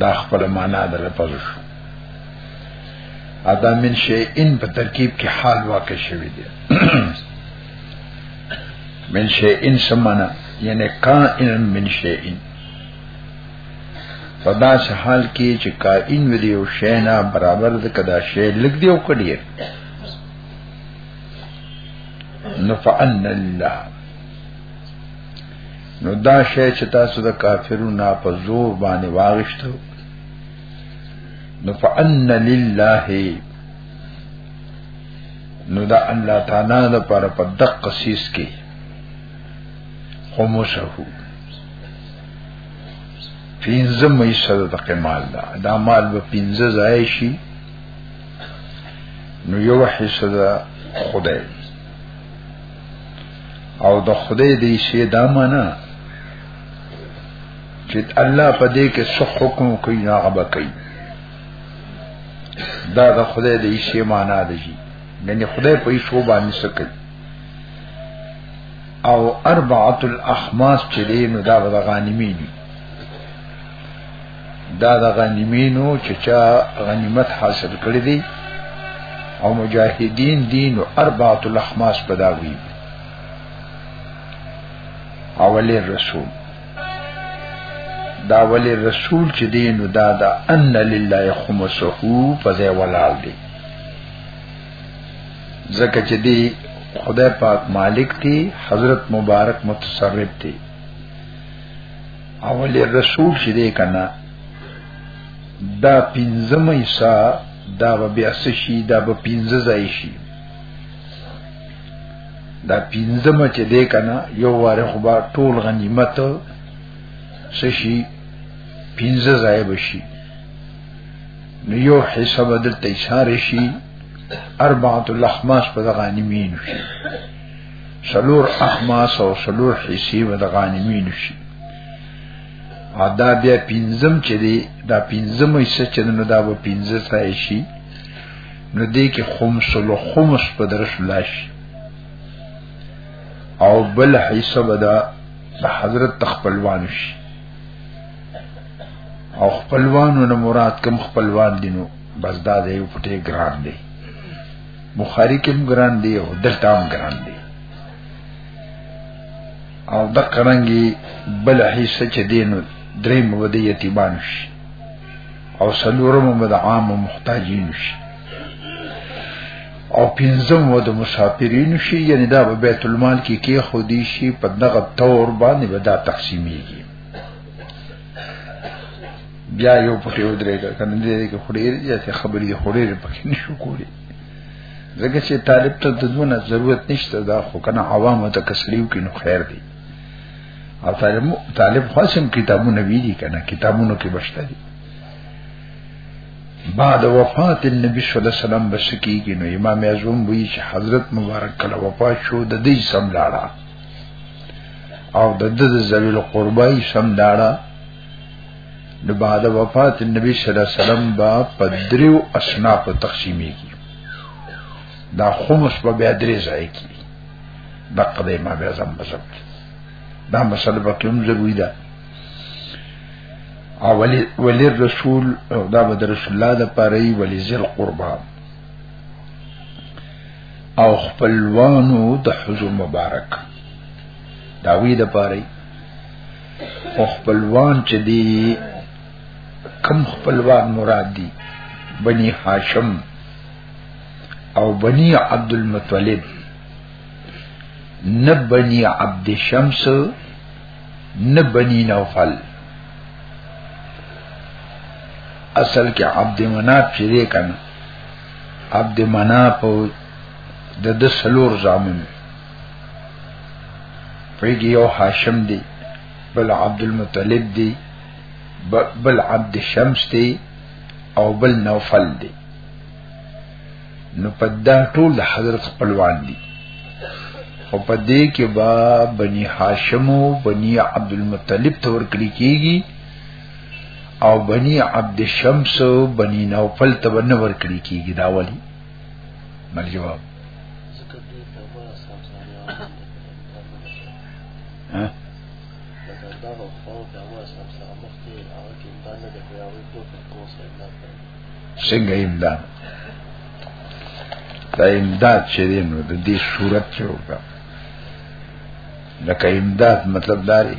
دا خپل معنا د لفظ شو ادا من شی ان په ترکیب کې حال واقع شوی دی من شی ان سمانا یعنی کائن من شی ان په داسې حال کې چې کائن ودی او شی نه برابر د کدا شی لګ دی او کډی نفعن الله نو دا شی چې تاسو د کافرو نه په زور باندې واغشتو نو فان لله نو دا الله تعالی د پر په دقه سیس کې خمسه پینځه مې سره د کمال دا دا مال به پینځه ځای شي نو یو حصہ دا خدای او د خدای دی شی دا معنا چې الله په دې کې څه حکم کوي نه هغه کوي دا د خدای دی شی معنا دی یعنی خدای په هیڅ باندې څه کوي او اربعه الاخماس چې دې نو دا د غانمینی دا د غنیمینو چې چا غنیمت حاصل کړی دی او مجاهدین دین او اربعه الاخماس پداوی اولی رسول دا ولی رسول چې دین او دا دا ان لله خمسه په ځای ولال دی زکه چې دی خدای پاک مالک دی حضرت مبارک متصرف دی اول رسول چې دی کنه دا پنځمه ایسا دا به بیا شي دا به پنځه ځای شي دا پنځمه چې دی کنه یو واره خو با ټول غنیمت شي پنځه ځای بشي نو یو حساب دلته اشاره شي اربعه الاخماس په غنیمین شي سلور احماس او سلور حصي و د غانمین شي ادا بیا پینزم چې دی دا پینزم یې څه چې نو دا به پینزه ځای شي نو دې کې خمس له خمس په درس لاش او بل حصہ بدا د حضرت تخپلوان شي او خپلوانو نه مراد کم خپلوان دینو بس دا دې په ټی ګران دی بخاری کې هم ګران دی او دلته هم ګران دی او د قرنګي بل حصہ چې دین درې مودې یتیمان شي او سلورم مد عام محتاجین شي او پنځم مد مسافرین شي یعنی دا به بیت المال کې کې خودي شي په دغه تور باندې ودا تقسیمېږي بیا یو پکې ودرېږه کنه دې کې خوري یا څه خبرې دې خوري پکې نشو کولی ځکه چې طالب ته د دونه ضرورت نشته دا خو کنه عوامو ته کسلیو کې نو خیر دی او طالب طالب خاصم کتابونه وی دي کنه کتابونو کې بشته دي بعد وفات النبي صلی الله علیه وسلم بسکیږي نو امام اعظم وی چې حضرت مبارک کله وفات شو د دې سم لاړه او د د زویل قربای سم داړه د بعد وفات نبی صلی الله علیه وسلم با په دریو اصناف تقسیمې کی دا خمس په بیا درې ځای کی دغه د امام اعظم مذهب دا مسله به کوم ضروری ده او ولی ولی رسول دا به رسول الله د پاره ولی ذل قربان او خپلوانو د حضور مبارک دا وی د پاره او خپلوان چې دی کم خپلوان مراد دي بني هاشم او بني عبد المطلب نه بني عبد شمس نه بني نوفل اصل کې عبد مناف چې دی کنه عبد مناف او د د سلور زامن پیږي یو هاشم دی بل عبد المطلب دی بل عبد شمس دی او بل نوفل دی نو په دا ټول د حضرت خپلوان دي او په دې کې با بني هاشم او بني عبد المطلب تور کړی کیږي او بنی عبد شمس او بنی نوفل ته نه ور کړی کیږي دا ولی مل جواب ها څنګه امداد دا امداد چې دی نو د دې صورت چې وکړه لکه امداد مطلب داري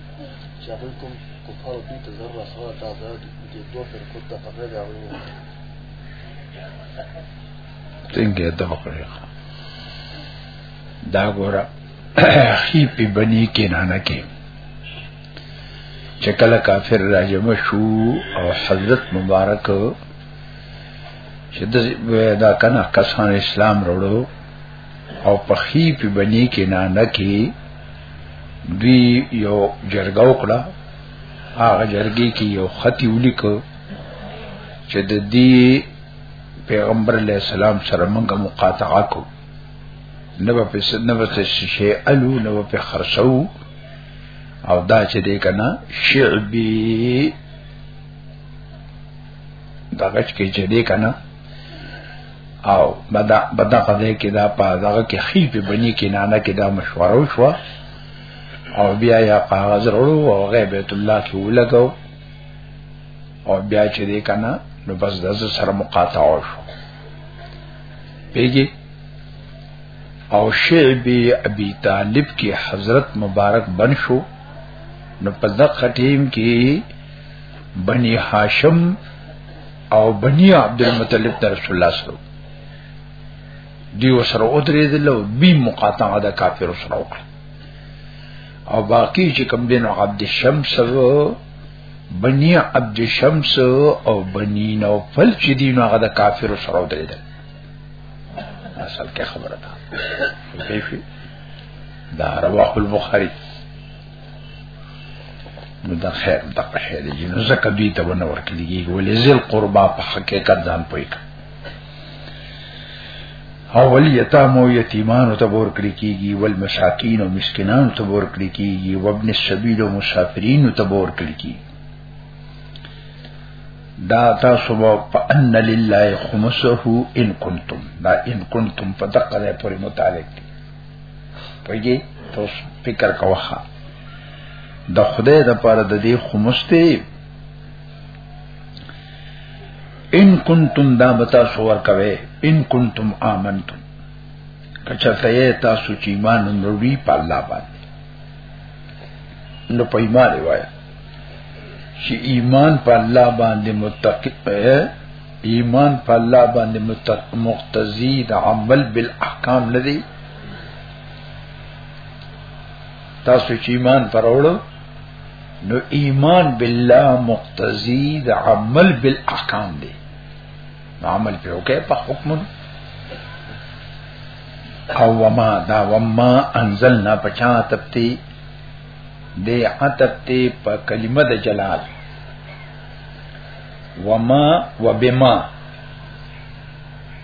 چې هغه کوم کفار دوی ته زر رسوله دا د دې دوه فرقو د هغه د هغوی څنګه دا وکړي دا ګوره خی په بنی کې نه نه کې چې کله کافر راجم شو او حضرت مبارک چې دا کنه کسان اسلام وروړو او په خی په بنی کې نه نه کې دوی یو جرګه وکړه هغه جرګې کې یو خط ولیکو چې د دې پیغمبر علی السلام سره موږ مقاطعه کو نه په پس نه په شي الو نه په خرڅو او دا چې دې کنه شعبي دغه چې دې کنه او بدا بدا قضې کې دا په دغه کې خې په بني کې نه نه کې دا مشوره وشوه او بیا یا کاغذ وروړو او غیب بیت الله کې ولګو او بیا چې دې کنه نو بس د سره مقاطعه شو پیږي او شعب ابي طالب کې حضرت مبارک بن شو نو په دغه ټیم کې بني هاشم او بنی عبد المطلب تر رسول الله سره دی وسره او درې دلو بي مقاطعه د کافر سره وکړه او باقی چې کوم دین عبد الشمس بنی عبد الشمس او بنی نوفل چې دین هغه د کافر سره او درې دلو اصل کې خبره ده کیفي دا رواه البخاری نو دا خیر دا خیر دی نو زکه دوی ته ونه ورکړي ولې ذل قربا په حقیقت ځان پوي او ول یتام او یتیمان ته ور کړی کیږي ول مساکین او مسکینان ته ور کړی کیږي وابن السبیل او مسافرین ته ور کړی کیږي دا تاسو په ان لله خمسه ان کنتم دا ان کنتم په دقه پورې متعلق دي پوهیږي تاسو فکر کوخه د خدای د پاره د دې خمسته ان کنتم دا بتا سور کوي ان کنتم امنتم کچته تاسو چې ایمان وروړي په الله باندې نو په ایمان وایي چې ایمان په الله باندې متقی ایمان په الله باندې مقتضی د عمل بالاحکام نه دی تاسو چې ایمان پروړو نو ایمان بالله مقتضی د عمل بالاحکام دی عمل په وکه په حکم او وما دا وما انزلنا پچا تپتی د عتب ته په کلمه د جلال وما وبما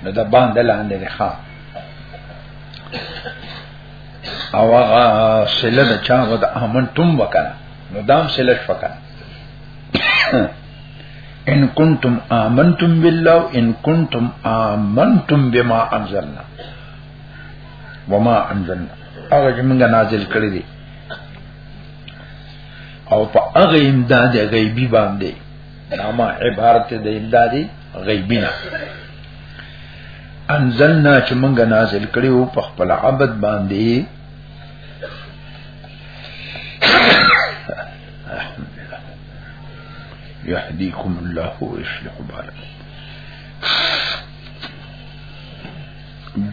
نو د باندې لاندې ده ښا او هغه سله د چا ود امن تم وکړه نو دام سله شفقه ان کنتم آمنتم بالله ان کنتم آمنتم بما انزلنا وما انزلنا هغه چې موږ نازل کړی دی او په هغه امداد غیبی باندې نامه عبارت د امدادي غیبی نه انزلنا چې موږ نازل کړی او په خپل عبد باندې يهديكم الله ويصلح بالكم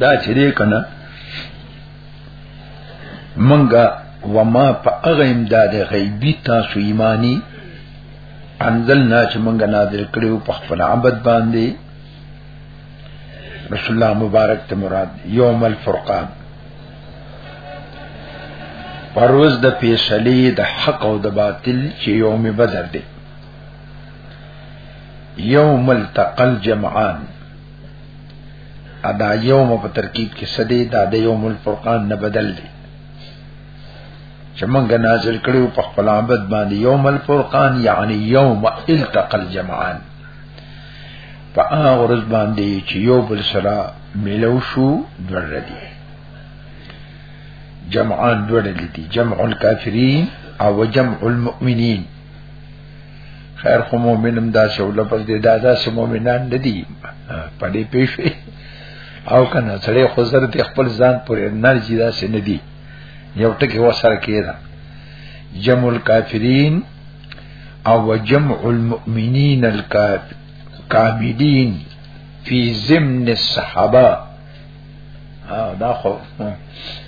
دا چې دې کنه منګه وما په هغه امداد غیبی تاسو ایمانی انزلنا چې منګه نازل کړو په خپل عبادت باندې رسول الله مبارک ته مراد یوم الفرقان پروز د پیصلی د حق او د باطل چې یوم بدر دی یوم التقل جمعان ادا یوم په ترکیب کې سدی دا د یوم الفرقان نه بدل دی چې موږ نازل کړو په خپل عبادت باندې یوم الفرقان یعنی یوم التقى الجمعان په هغه ورځ باندې چې یو بل سره ملو شو دوړ دی جمعان دوړ دی جمع الکافرین او جمع المؤمنین خیر خو مؤمنم دا څه لفظ دی دا دا څه مؤمنان نه دي په دې پیښې او کنه سړی خو زر دې خپل ځان پورې انرژي دا څه نه دي یو ټکی وسره کېده جمع الکافرین او جمع المؤمنین الکافرین فی ضمن الصحابه دا خو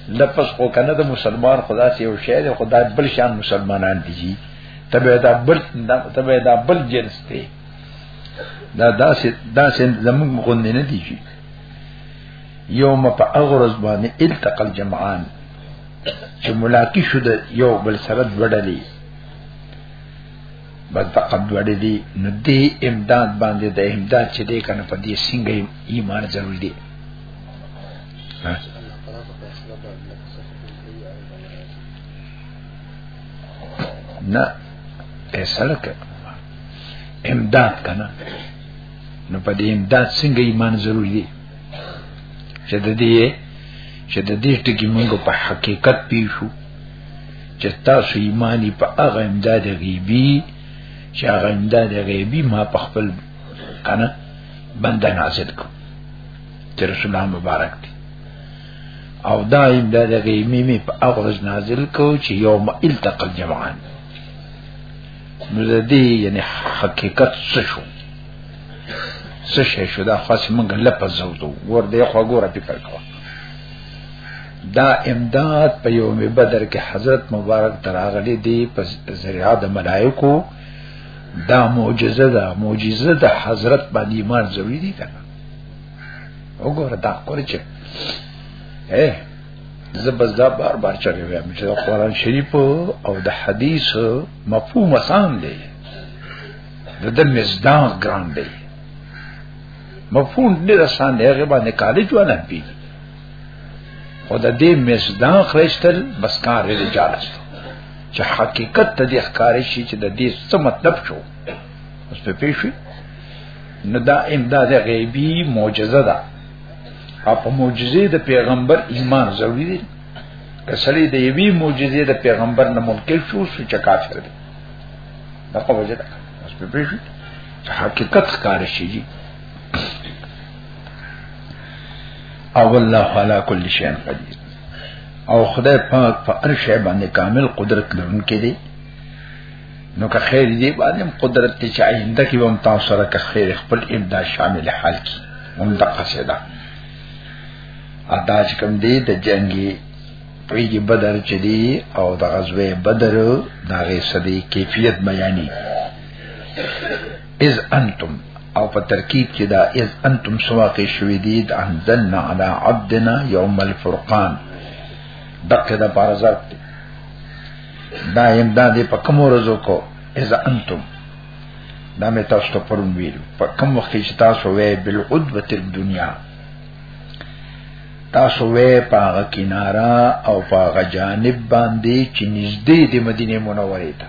لپس خو کنه د مسلمان خدا سي او شعر خدا بل شان مسلمانان دي تبه دا بل تبه دا بل جنس دی دا داسې داسې زموږ غوندې نه دي یوم په اغرز باندې التقى الجمعان چې ملاقات شو د یو بل سره وډلې بس د قدوړ دی نو دی امداد باندې د امداد چې دی کنه په دې څنګه ایمان ضروري دی نه فیصله کړ امداد کنه نو په دې امداد څنګه ایمان ضروري دی چې د دې چې د دې ټکی موږ په حقیقت پیښو چې تاسو ایمانی په هغه امداد غیبی چې هغه امداد غیبی ما په خپل کنه بنده نازل کو چې رسول الله مبارک دی او دا امداد غیبی می په هغه ورځ نازل کو چې یوم التقى الجمعان نو د دې یعنی حقیقت څه شو څه شي شو دا خاص موږ لپاره زو ور دې خو ګوره فکر کوه دا امداد په یوم بدر کې حضرت مبارک تراغلی دی په ذریعہ د ملائکو دا معجزه ده معجزه ده حضرت باندې ایمان ضروری دی کنه وګوره دا کورچه اے زبز دا بار بار چغې وایم چې قرآن شریف او د حدیث مفهوم آسان دی د د مزدان ګران دی مفهوم ډیر آسان دی هغه باندې کالج ولا پیږي خو د دې مزدان خريستل بس کار دی جارس چې حقیقت ته د ښکارې شي چې د دې څه مطلب شو اوس په پیښې نو دا امداد غیبی معجزه ده او په معجزې د پیغمبر ایمان ضروری دی کسلی د یوی معجزې د پیغمبر نه منکر شو سو چې کافر دی دا په وجه ده اوس په پیښې حقیقت ښکارې شي او الله علی کل شی قدیر او خدای پاک په هر شی باندې کامل قدرت لرونکی دی نو که خیر دی باندې قدرت ته چې آینده کې هم تاسو سره که خیر خپل امدا شامل حال کی هم د قصیدا ادا چې کوم دی د جنگي پیږي بدر چې دی او د غزوه بدر دا غي سدي کیفیت بیانې اذ انتم او په ترکیب کې دا اذ انتم سواقې شوې دي د انزلنا علی عبدنا یوم الفرقان دغه د بار ظرف دی دا امداد په کوم ورځو کو اذ انتم دا مې تاسو ته پرون ویل په کوم وخت چې تاسو وې بالعدوه الدنیا تاسو وې پاغه کنارا او پاغه جانب باندې چې نږدې د مدینه منورې ته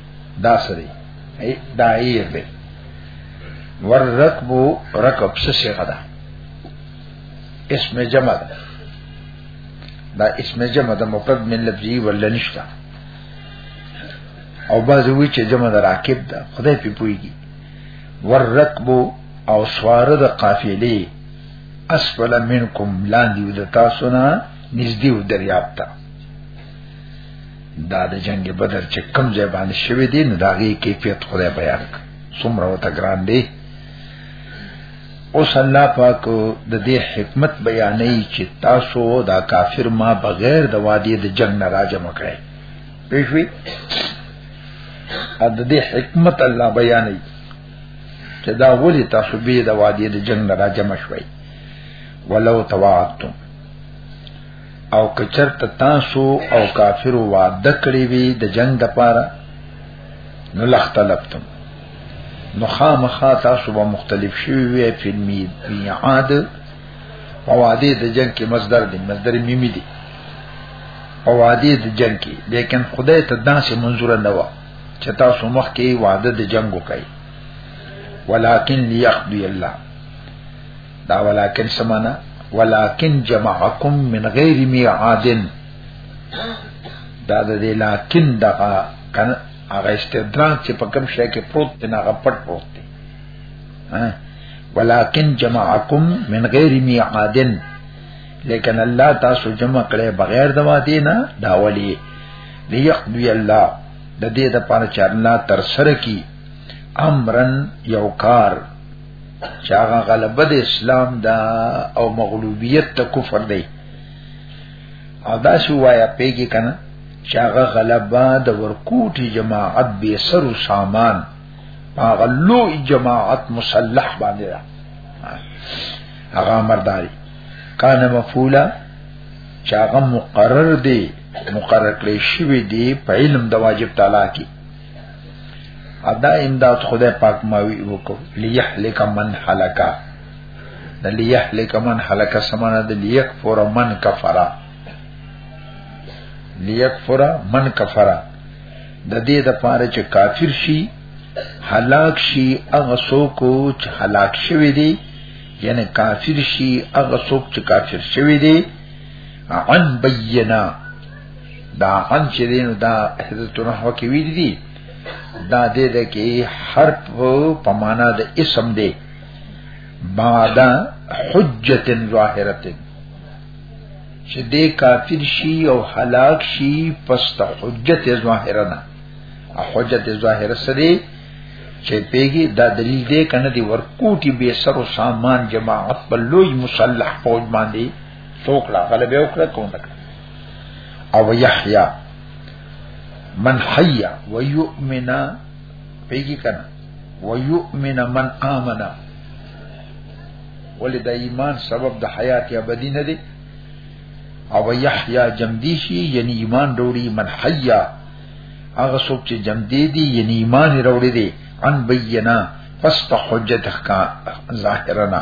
دا سری ای دا ایر دی ور رکبو رکب څه شي غدا اسم جمع ده دا اسم جمع ده مفرد من لفظي ولا نشتا او باز وی چې جمع ده راکب ده خدای په پويږي ور رکبو او سوار د قافلې اسفل منکم لاندې د تاسو نه نږدې دریاب ته دا د جنگ بدر چې کم ځای باندې شوی دی نو داغه کیفیت خدای بیان کړ څومره وته ګران دی اوس الله پاک د دې حکمت بیانې چې تاسو دا کافر ما بغیر د وادي د جنگ نه راجم کړئ پېښوي ا د دې حکمت الله بیانې چې دا ولې تاسو به د وادي د جنگ نه راجم شوي ولو تواتم او کچرت تاسو او کافر وعده کړی وی د جنگ د پاره نو لختلفتم نو خامخا تاسو به مختلف شوی وی په میعاد او عادی د جنگ کې مصدر دی مصدر میمی دی او عادی د جنگ کې لیکن خدای ته داسې منظور نه و چې تاسو مخ کې وعده د جنگ وکړي ولکن ليقضي الله دا ولکن سمانا ولکن جمعکم من غیر میعاد دا د دې لکن دغه کنه هغه استدراک چې په کوم شی کې پروت دی هغه پټ پروت دی ولکن جمعکم من غیر میعاد لیکن الله تاسو جمع کړي بغیر د وادي نه دا ولي ليقضي الله د دې د پاره چې الله تر سره کی امرن یو کار چې هغه غلبه د اسلام دا او مغلوبیت ته کفر دی او دا شو وایا پیګی کنه چې هغه غلبه د ورکوټي جماعت به سر و سامان هغه لوی جماعت مسلح باندې دا هغه مرداري کان مفعولا چې هغه مقرر دی مقرر کړی شوی دی په علم د واجب تعالی کې ادا امداد خدای پاک ماوی وکړو لیحلک من حلقا د لیحلک من حلقا سمانه د لیک فور من کفرا لیک فور من کفرا د دې د پاره چې کافر شي هلاک شي هغه څوک چې هلاک شوی دی یعنی کافر شي هغه څوک چې کافر شوی دی عن بینه دا ان چې دین دا حضرت نوح کې ویل دي دا دې ده کې حرف په معنا د اسم دی بعد حجت ظاهره چې دې کافر شي او هلاک شي پس ته حجت ظاهره نه حجت ظاهره سره چې پیګي دا دلیل دې کنه دی ورکوټي به سر او سامان جماعت په لوی مسلح فوج باندې څوک لا غلبه وکړه کوم او یحیا من حیا و یؤمن پیږي کنه و یؤمن من امن ولې د ایمان سبب د حیات ابدی نه دی او یحیا جمدی شي یعنی ایمان وروړي من حیا هغه څوک چې جمدی دی یعنی ایمان وروړي دی ان بینا پس په حجت ښکار ظاهرنا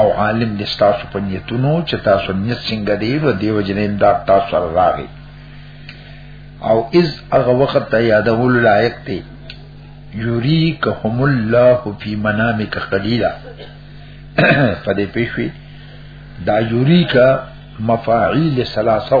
او عالم دې تاسو په نیتونو چې تاسو نیت څنګه دی نو دیو جن امداد تاسو سره راغی او از هغه وخت ته یادول لایق دی یریکهم الله فی منامک قلیلا په دې پیښوی دا یریکا مفاعیل ثلاثه